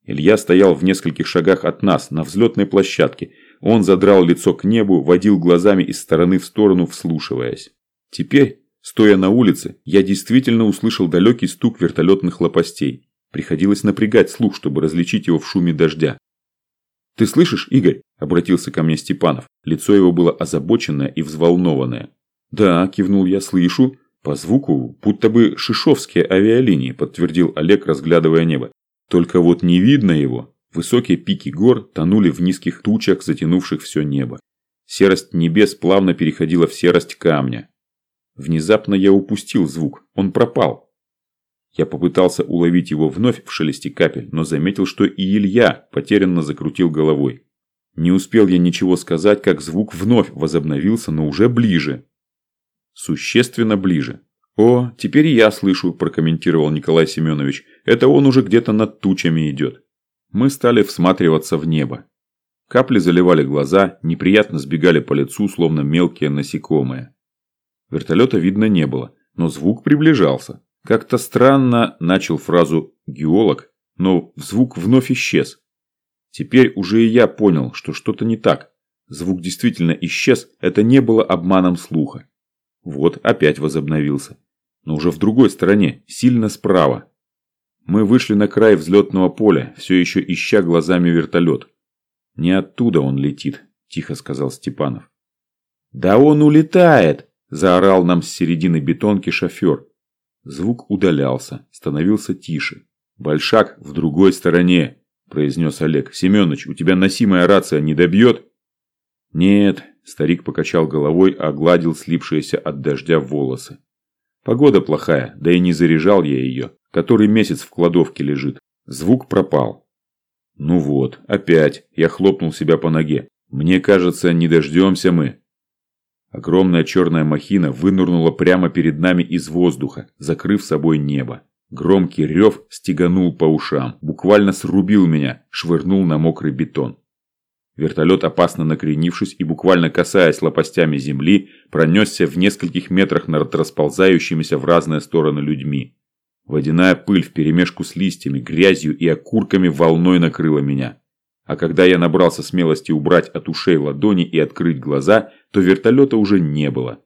Илья стоял в нескольких шагах от нас, на взлетной площадке. Он задрал лицо к небу, водил глазами из стороны в сторону, вслушиваясь. Теперь, стоя на улице, я действительно услышал далекий стук вертолетных лопастей. Приходилось напрягать слух, чтобы различить его в шуме дождя. «Ты слышишь, Игорь?» – обратился ко мне Степанов. Лицо его было озабоченное и взволнованное. «Да», – кивнул я, – «слышу». «По звуку, будто бы шишовские авиалинии», – подтвердил Олег, разглядывая небо. «Только вот не видно его». Высокие пики гор тонули в низких тучах, затянувших все небо. Серость небес плавно переходила в серость камня. Внезапно я упустил звук, он пропал. Я попытался уловить его вновь в шелесте капель, но заметил, что и Илья потерянно закрутил головой. Не успел я ничего сказать, как звук вновь возобновился, но уже ближе. Существенно ближе. «О, теперь я слышу», – прокомментировал Николай Семенович. «Это он уже где-то над тучами идет». Мы стали всматриваться в небо. Капли заливали глаза, неприятно сбегали по лицу, словно мелкие насекомые. Вертолета видно не было, но звук приближался. Как-то странно начал фразу «геолог», но звук вновь исчез. Теперь уже и я понял, что что-то не так. Звук действительно исчез, это не было обманом слуха. Вот, опять возобновился. Но уже в другой стороне, сильно справа. Мы вышли на край взлетного поля, все еще ища глазами вертолет. «Не оттуда он летит», – тихо сказал Степанов. «Да он улетает!» – заорал нам с середины бетонки шофер. Звук удалялся, становился тише. «Большак в другой стороне», – произнес Олег. «Семеныч, у тебя носимая рация не добьет?» «Нет», – старик покачал головой, огладил слипшиеся от дождя волосы. «Погода плохая, да и не заряжал я ее. Который месяц в кладовке лежит. Звук пропал». «Ну вот, опять», – я хлопнул себя по ноге. «Мне кажется, не дождемся мы». Огромная черная махина вынырнула прямо перед нами из воздуха, закрыв собой небо. Громкий рев стеганул по ушам, буквально срубил меня, швырнул на мокрый бетон. Вертолет, опасно накренившись и буквально касаясь лопастями земли, пронесся в нескольких метрах над расползающимися в разные стороны людьми. Водяная пыль вперемешку с листьями, грязью и окурками волной накрыла меня. А когда я набрался смелости убрать от ушей ладони и открыть глаза, то вертолета уже не было.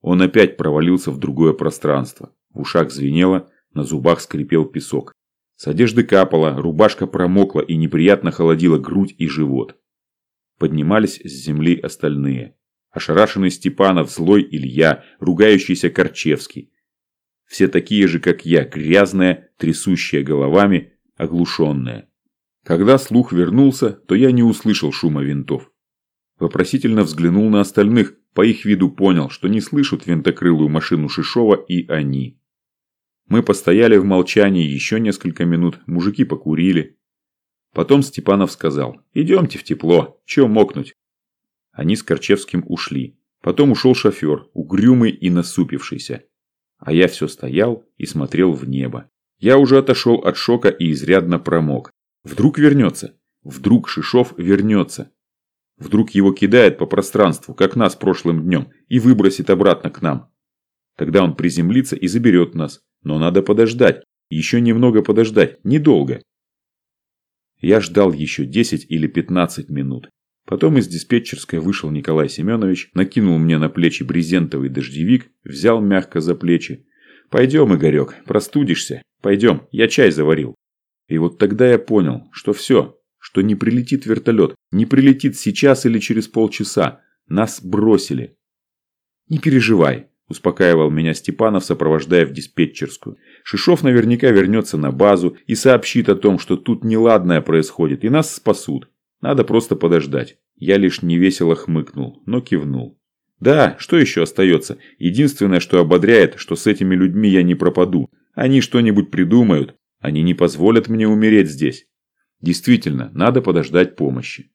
Он опять провалился в другое пространство. В ушах звенело, на зубах скрипел песок. С одежды капало, рубашка промокла и неприятно холодила грудь и живот. Поднимались с земли остальные. Ошарашенный Степанов, злой Илья, ругающийся Корчевский. Все такие же, как я, грязные, трясущие головами, оглушенные. Когда слух вернулся, то я не услышал шума винтов. Вопросительно взглянул на остальных, по их виду понял, что не слышат винтокрылую машину Шишова и они. Мы постояли в молчании еще несколько минут, мужики покурили. Потом Степанов сказал, идемте в тепло, чего мокнуть. Они с Корчевским ушли. Потом ушел шофер, угрюмый и насупившийся. А я все стоял и смотрел в небо. Я уже отошел от шока и изрядно промок. Вдруг вернется. Вдруг Шишов вернется. Вдруг его кидает по пространству, как нас прошлым днем, и выбросит обратно к нам. Тогда он приземлится и заберет нас. Но надо подождать. Еще немного подождать. Недолго. Я ждал еще 10 или 15 минут. Потом из диспетчерской вышел Николай Семенович, накинул мне на плечи брезентовый дождевик, взял мягко за плечи. «Пойдем, Игорек, простудишься. Пойдем, я чай заварил». И вот тогда я понял, что все, что не прилетит вертолет, не прилетит сейчас или через полчаса. Нас бросили. Не переживай, успокаивал меня Степанов, сопровождая в диспетчерскую. Шишов наверняка вернется на базу и сообщит о том, что тут неладное происходит, и нас спасут. Надо просто подождать. Я лишь невесело хмыкнул, но кивнул. Да, что еще остается? Единственное, что ободряет, что с этими людьми я не пропаду. Они что-нибудь придумают, они не позволят мне умереть здесь. Действительно, надо подождать помощи.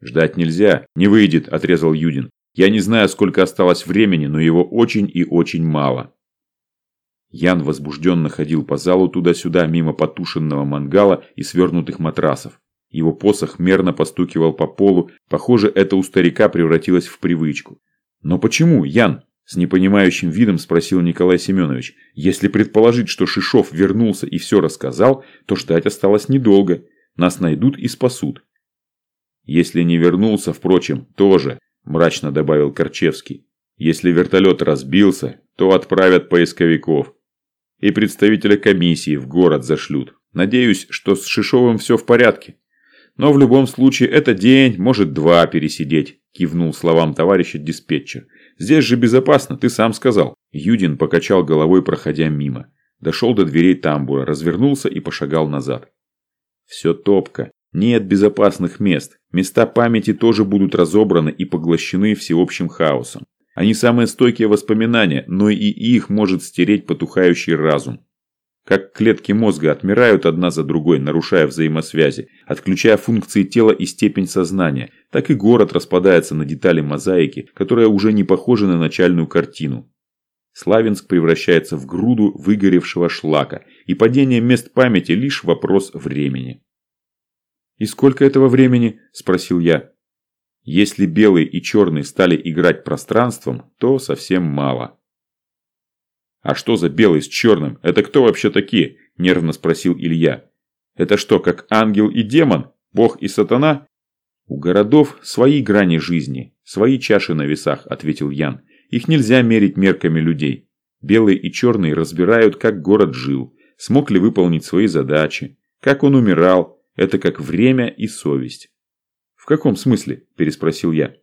Ждать нельзя, не выйдет, отрезал Юдин. Я не знаю, сколько осталось времени, но его очень и очень мало. Ян возбужденно ходил по залу туда-сюда, мимо потушенного мангала и свернутых матрасов. Его посох мерно постукивал по полу, похоже, это у старика превратилось в привычку. «Но почему, Ян?» – с непонимающим видом спросил Николай Семенович. «Если предположить, что Шишов вернулся и все рассказал, то ждать осталось недолго. Нас найдут и спасут». «Если не вернулся, впрочем, тоже», – мрачно добавил Корчевский. «Если вертолет разбился, то отправят поисковиков. И представителя комиссии в город зашлют. Надеюсь, что с Шишовым все в порядке. Но в любом случае это день, может два пересидеть, кивнул словам товарища диспетчер. Здесь же безопасно, ты сам сказал. Юдин покачал головой, проходя мимо. Дошел до дверей тамбура, развернулся и пошагал назад. Все топко. Нет безопасных мест. Места памяти тоже будут разобраны и поглощены всеобщим хаосом. Они самые стойкие воспоминания, но и их может стереть потухающий разум. Как клетки мозга отмирают одна за другой, нарушая взаимосвязи, отключая функции тела и степень сознания, так и город распадается на детали мозаики, которая уже не похожа на начальную картину. Славянск превращается в груду выгоревшего шлака, и падение мест памяти лишь вопрос времени. «И сколько этого времени?» – спросил я. Если белый и черный стали играть пространством, то совсем мало. «А что за белый с черным? Это кто вообще такие?» – нервно спросил Илья. «Это что, как ангел и демон? Бог и сатана?» «У городов свои грани жизни, свои чаши на весах», – ответил Ян. «Их нельзя мерить мерками людей. Белый и черный разбирают, как город жил, смог ли выполнить свои задачи, как он умирал. Это как время и совесть». «В каком смысле?» – переспросил я.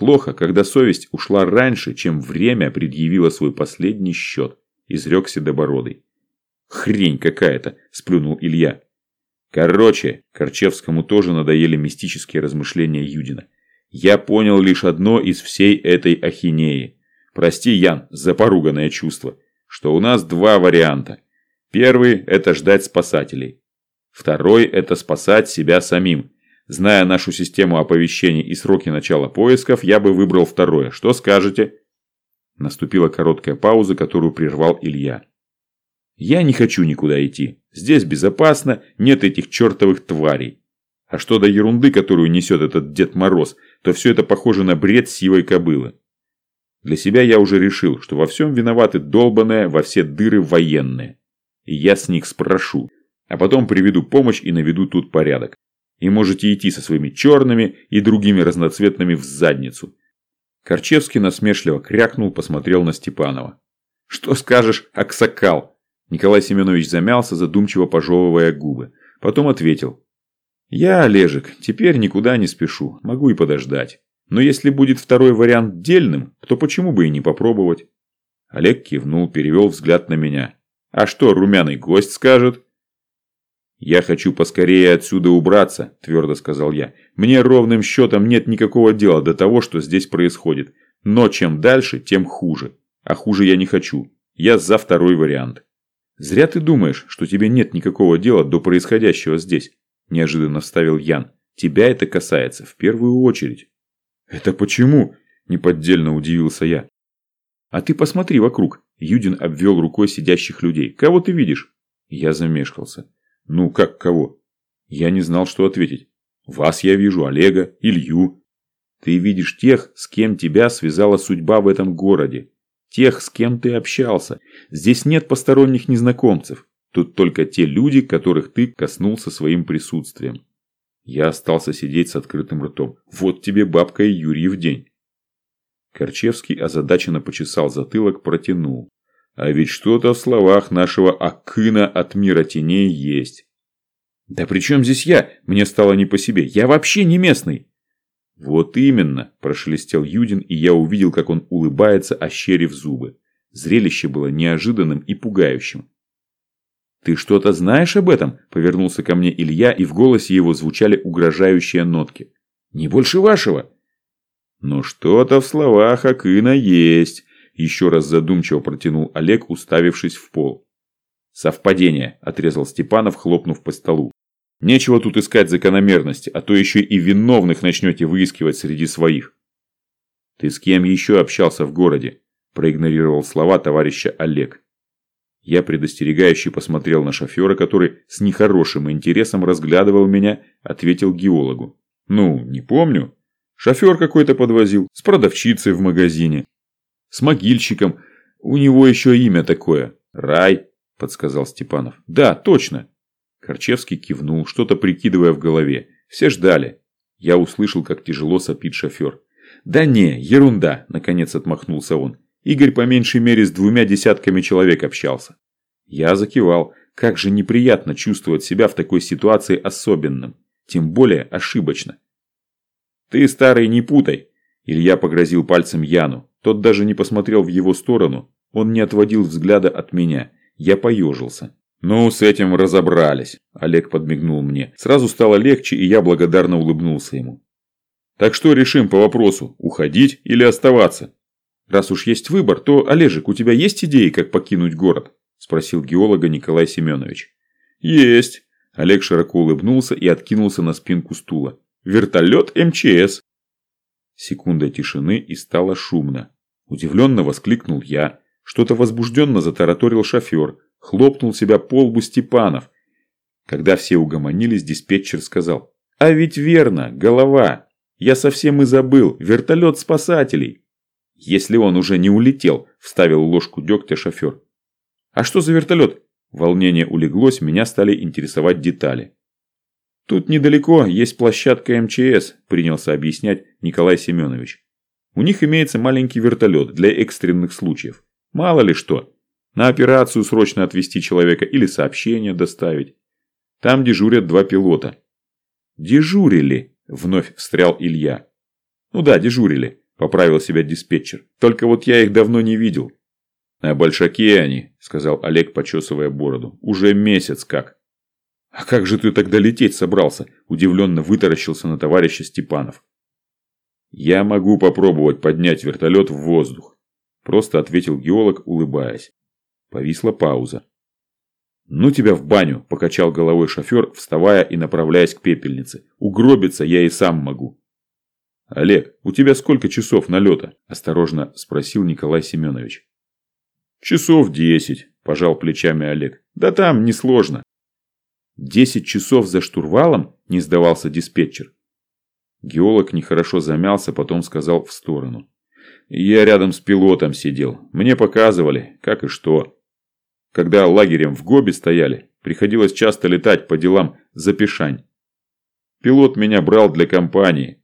Плохо, когда совесть ушла раньше, чем время предъявило свой последний счет, изрекся Добородый. Хрень какая-то, сплюнул Илья. Короче, Корчевскому тоже надоели мистические размышления Юдина. Я понял лишь одно из всей этой ахинеи. Прости, Ян, за поруганное чувство, что у нас два варианта. Первый – это ждать спасателей. Второй – это спасать себя самим, Зная нашу систему оповещений и сроки начала поисков, я бы выбрал второе. Что скажете?» Наступила короткая пауза, которую прервал Илья. «Я не хочу никуда идти. Здесь безопасно, нет этих чертовых тварей. А что до ерунды, которую несет этот Дед Мороз, то все это похоже на бред сивой кобылы. Для себя я уже решил, что во всем виноваты долбаные во все дыры военные. И я с них спрошу, а потом приведу помощь и наведу тут порядок и можете идти со своими черными и другими разноцветными в задницу. Корчевский насмешливо крякнул, посмотрел на Степанова. «Что скажешь, Аксакал?» Николай Семенович замялся, задумчиво пожевывая губы. Потом ответил. «Я, Олежек, теперь никуда не спешу, могу и подождать. Но если будет второй вариант дельным, то почему бы и не попробовать?» Олег кивнул, перевел взгляд на меня. «А что румяный гость скажет?» «Я хочу поскорее отсюда убраться», – твердо сказал я. «Мне ровным счетом нет никакого дела до того, что здесь происходит. Но чем дальше, тем хуже. А хуже я не хочу. Я за второй вариант». «Зря ты думаешь, что тебе нет никакого дела до происходящего здесь», – неожиданно вставил Ян. «Тебя это касается в первую очередь». «Это почему?» – неподдельно удивился я. «А ты посмотри вокруг», – Юдин обвел рукой сидящих людей. «Кого ты видишь?» Я замешкался. Ну, как кого? Я не знал, что ответить. Вас я вижу, Олега, Илью. Ты видишь тех, с кем тебя связала судьба в этом городе. Тех, с кем ты общался. Здесь нет посторонних незнакомцев. Тут только те люди, которых ты коснулся своим присутствием. Я остался сидеть с открытым ртом. Вот тебе бабка и Юрий в день. Корчевский озадаченно почесал затылок, протянул. А ведь что-то в словах нашего Акына от мира теней есть. Да при чем здесь я? Мне стало не по себе. Я вообще не местный. Вот именно, прошелестел Юдин, и я увидел, как он улыбается, ощерив зубы. Зрелище было неожиданным и пугающим. «Ты что-то знаешь об этом?» – повернулся ко мне Илья, и в голосе его звучали угрожающие нотки. «Не больше вашего!» «Но что-то в словах Акына есть», еще раз задумчиво протянул Олег, уставившись в пол. «Совпадение», – отрезал Степанов, хлопнув по столу. Нечего тут искать закономерности, а то еще и виновных начнете выискивать среди своих. Ты с кем еще общался в городе? Проигнорировал слова товарища Олег. Я предостерегающе посмотрел на шофера, который с нехорошим интересом разглядывал меня, ответил геологу. Ну, не помню. Шофер какой-то подвозил, с продавщицей в магазине. С могильщиком. У него еще имя такое. Рай, подсказал Степанов. Да, точно. Корчевский кивнул, что-то прикидывая в голове. Все ждали. Я услышал, как тяжело сопит шофер. «Да не, ерунда!» – наконец отмахнулся он. Игорь по меньшей мере с двумя десятками человек общался. Я закивал. Как же неприятно чувствовать себя в такой ситуации особенным. Тем более ошибочно. «Ты, старый, не путай!» Илья погрозил пальцем Яну. Тот даже не посмотрел в его сторону. Он не отводил взгляда от меня. Я поежился. «Ну, с этим разобрались», – Олег подмигнул мне. Сразу стало легче, и я благодарно улыбнулся ему. «Так что решим по вопросу, уходить или оставаться?» «Раз уж есть выбор, то, Олежек, у тебя есть идеи, как покинуть город?» – спросил геолога Николай Семенович. «Есть!» – Олег широко улыбнулся и откинулся на спинку стула. «Вертолет МЧС!» Секунда тишины и стало шумно. Удивленно воскликнул я. Что-то возбужденно затараторил шофер – Хлопнул себя по лбу Степанов. Когда все угомонились, диспетчер сказал. «А ведь верно, голова. Я совсем и забыл. Вертолет спасателей». «Если он уже не улетел», – вставил ложку дегтя шофер. «А что за вертолет?» Волнение улеглось, меня стали интересовать детали. «Тут недалеко есть площадка МЧС», – принялся объяснять Николай Семенович. «У них имеется маленький вертолет для экстренных случаев. Мало ли что. На операцию срочно отвезти человека или сообщение доставить. Там дежурят два пилота. Дежурили, вновь встрял Илья. Ну да, дежурили, поправил себя диспетчер. Только вот я их давно не видел. На большаке они, сказал Олег, почесывая бороду. Уже месяц как. А как же ты тогда лететь собрался? Удивленно вытаращился на товарища Степанов. Я могу попробовать поднять вертолет в воздух. Просто ответил геолог, улыбаясь. Повисла пауза. «Ну тебя в баню!» – покачал головой шофер, вставая и направляясь к пепельнице. «Угробиться я и сам могу». «Олег, у тебя сколько часов налета?» – осторожно спросил Николай Семенович. «Часов десять», – пожал плечами Олег. «Да там несложно». «Десять часов за штурвалом?» – не сдавался диспетчер. Геолог нехорошо замялся, потом сказал в сторону. «Я рядом с пилотом сидел. Мне показывали, как и что. Когда лагерем в Гобе стояли, приходилось часто летать по делам за Пешань. Пилот меня брал для компании.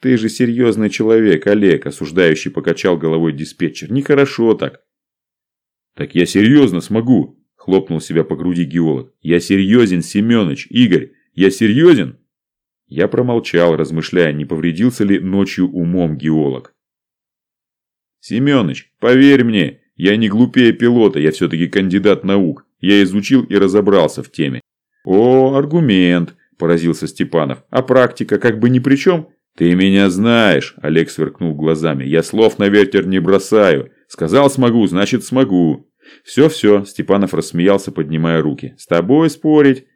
Ты же серьезный человек, Олег, осуждающий покачал головой диспетчер. Нехорошо так. Так я серьезно смогу, хлопнул себя по груди геолог. Я серьезен, Семенович, Игорь, я серьезен? Я промолчал, размышляя, не повредился ли ночью умом геолог. Семенович, поверь мне, я не глупее пилота, я все-таки кандидат наук. Я изучил и разобрался в теме. О, аргумент, поразился Степанов. А практика как бы ни при чем? Ты меня знаешь, Олег сверкнул глазами. Я слов на ветер не бросаю. Сказал смогу, значит смогу. Все-все, Степанов рассмеялся, поднимая руки. С тобой спорить?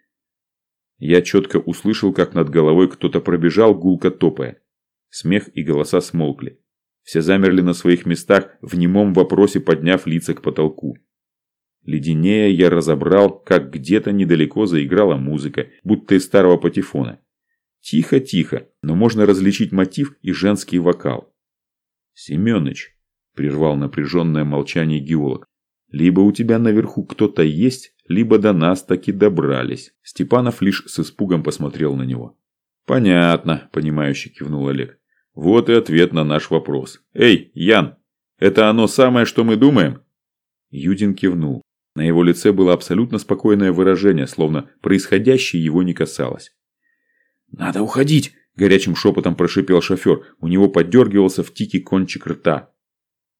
Я четко услышал, как над головой кто-то пробежал, гулко топая. Смех и голоса смолкли. Все замерли на своих местах, в немом вопросе подняв лица к потолку. Леденее я разобрал, как где-то недалеко заиграла музыка, будто из старого патефона. Тихо-тихо, но можно различить мотив и женский вокал. «Семёныч», – прервал напряженное молчание геолог, – «либо у тебя наверху кто-то есть, либо до нас таки добрались». Степанов лишь с испугом посмотрел на него. «Понятно», – понимающе кивнул Олег. Вот и ответ на наш вопрос. Эй, Ян, это оно самое, что мы думаем? Юдин кивнул. На его лице было абсолютно спокойное выражение, словно происходящее его не касалось. «Надо уходить!» – горячим шепотом прошипел шофер. У него поддергивался в тике кончик рта.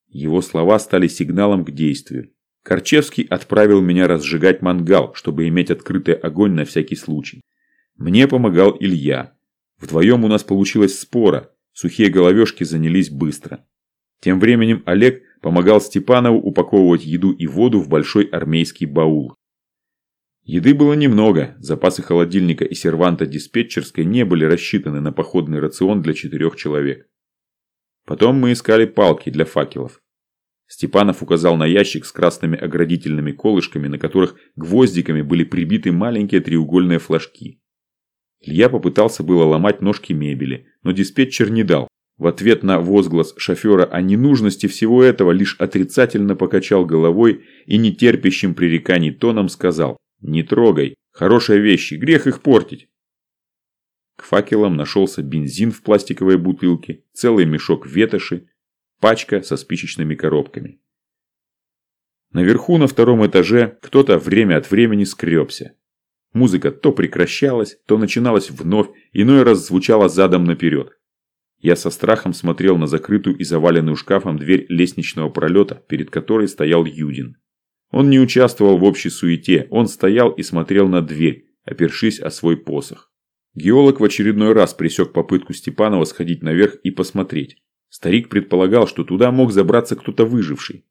Его слова стали сигналом к действию. Корчевский отправил меня разжигать мангал, чтобы иметь открытый огонь на всякий случай. Мне помогал Илья. Вдвоем у нас получилась спора, Сухие головешки занялись быстро. Тем временем Олег помогал Степанову упаковывать еду и воду в большой армейский баул. Еды было немного, запасы холодильника и серванта диспетчерской не были рассчитаны на походный рацион для четырех человек. Потом мы искали палки для факелов. Степанов указал на ящик с красными оградительными колышками, на которых гвоздиками были прибиты маленькие треугольные флажки. Илья попытался было ломать ножки мебели, но диспетчер не дал. В ответ на возглас шофера о ненужности всего этого лишь отрицательно покачал головой и нетерпящим пререканий тоном сказал «Не трогай, хорошие вещи, грех их портить». К факелам нашелся бензин в пластиковой бутылке, целый мешок ветоши, пачка со спичечными коробками. Наверху на втором этаже кто-то время от времени скребся. Музыка то прекращалась, то начиналась вновь, иной раз звучала задом наперед. Я со страхом смотрел на закрытую и заваленную шкафом дверь лестничного пролета, перед которой стоял Юдин. Он не участвовал в общей суете, он стоял и смотрел на дверь, опершись о свой посох. Геолог в очередной раз пресек попытку Степанова сходить наверх и посмотреть. Старик предполагал, что туда мог забраться кто-то выживший.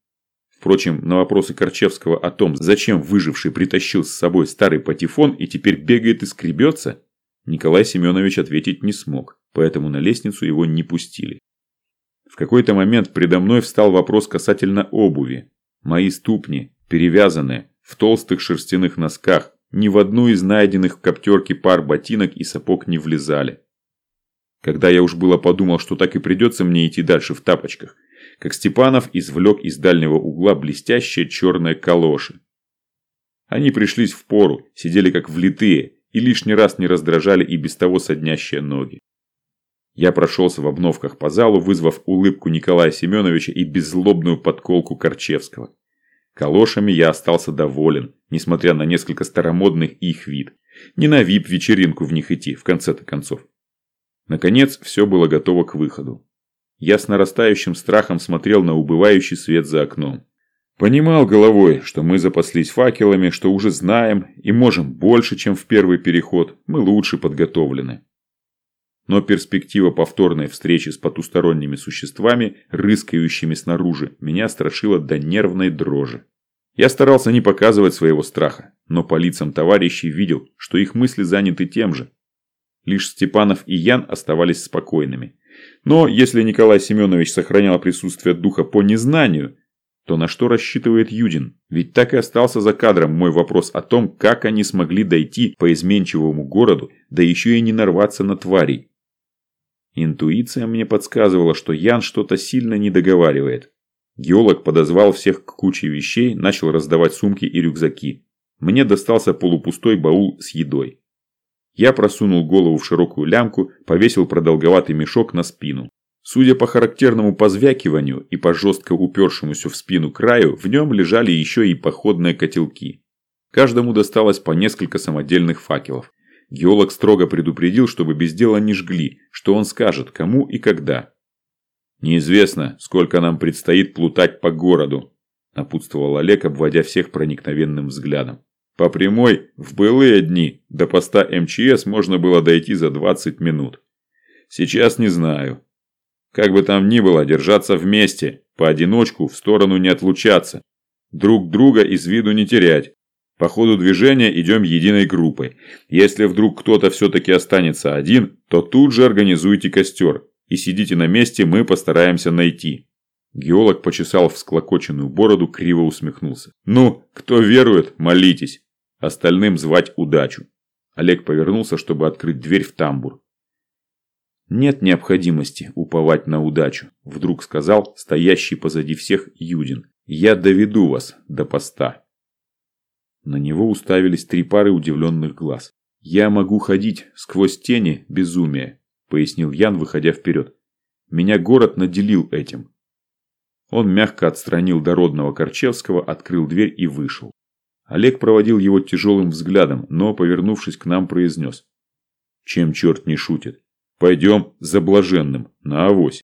Впрочем, на вопросы Корчевского о том, зачем выживший притащил с собой старый патефон и теперь бегает и скребется, Николай Семенович ответить не смог, поэтому на лестницу его не пустили. В какой-то момент предо мной встал вопрос касательно обуви. Мои ступни, перевязанные, в толстых шерстяных носках, ни в одну из найденных в коптерке пар ботинок и сапог не влезали. Когда я уж было подумал, что так и придется мне идти дальше в тапочках, как Степанов извлек из дальнего угла блестящие черные калоши. Они пришлись в пору, сидели как влитые и лишний раз не раздражали и без того соднящие ноги. Я прошелся в обновках по залу, вызвав улыбку Николая Семеновича и беззлобную подколку Корчевского. Калошами я остался доволен, несмотря на несколько старомодных их вид. Не на вип-вечеринку в них идти, в конце-то концов. Наконец, все было готово к выходу. Я с нарастающим страхом смотрел на убывающий свет за окном. Понимал головой, что мы запаслись факелами, что уже знаем и можем больше, чем в первый переход, мы лучше подготовлены. Но перспектива повторной встречи с потусторонними существами, рыскающими снаружи, меня страшила до нервной дрожи. Я старался не показывать своего страха, но по лицам товарищей видел, что их мысли заняты тем же. Лишь Степанов и Ян оставались спокойными. Но если Николай Семенович сохранял присутствие духа по незнанию, то на что рассчитывает Юдин? Ведь так и остался за кадром мой вопрос о том, как они смогли дойти по изменчивому городу, да еще и не нарваться на тварей. Интуиция мне подсказывала, что Ян что-то сильно не договаривает. Геолог подозвал всех к куче вещей, начал раздавать сумки и рюкзаки. Мне достался полупустой баул с едой. Я просунул голову в широкую лямку, повесил продолговатый мешок на спину. Судя по характерному позвякиванию и по жестко упершемуся в спину краю, в нем лежали еще и походные котелки. Каждому досталось по несколько самодельных факелов. Геолог строго предупредил, чтобы без дела не жгли, что он скажет, кому и когда. «Неизвестно, сколько нам предстоит плутать по городу», – напутствовал Олег, обводя всех проникновенным взглядом. «По прямой, в былые дни, до поста МЧС можно было дойти за 20 минут. Сейчас не знаю. Как бы там ни было, держаться вместе, поодиночку, в сторону не отлучаться. Друг друга из виду не терять. По ходу движения идем единой группой. Если вдруг кто-то все-таки останется один, то тут же организуйте костер. И сидите на месте, мы постараемся найти. Геолог почесал всклокоченную бороду, криво усмехнулся. «Ну, кто верует, молитесь. Остальным звать удачу». Олег повернулся, чтобы открыть дверь в тамбур. «Нет необходимости уповать на удачу», – вдруг сказал стоящий позади всех Юдин. «Я доведу вас до поста». На него уставились три пары удивленных глаз. «Я могу ходить сквозь тени безумия», – пояснил Ян, выходя вперед. «Меня город наделил этим». Он мягко отстранил дородного Корчевского, открыл дверь и вышел. Олег проводил его тяжелым взглядом, но, повернувшись к нам, произнес. «Чем черт не шутит? Пойдем за блаженным, на авось».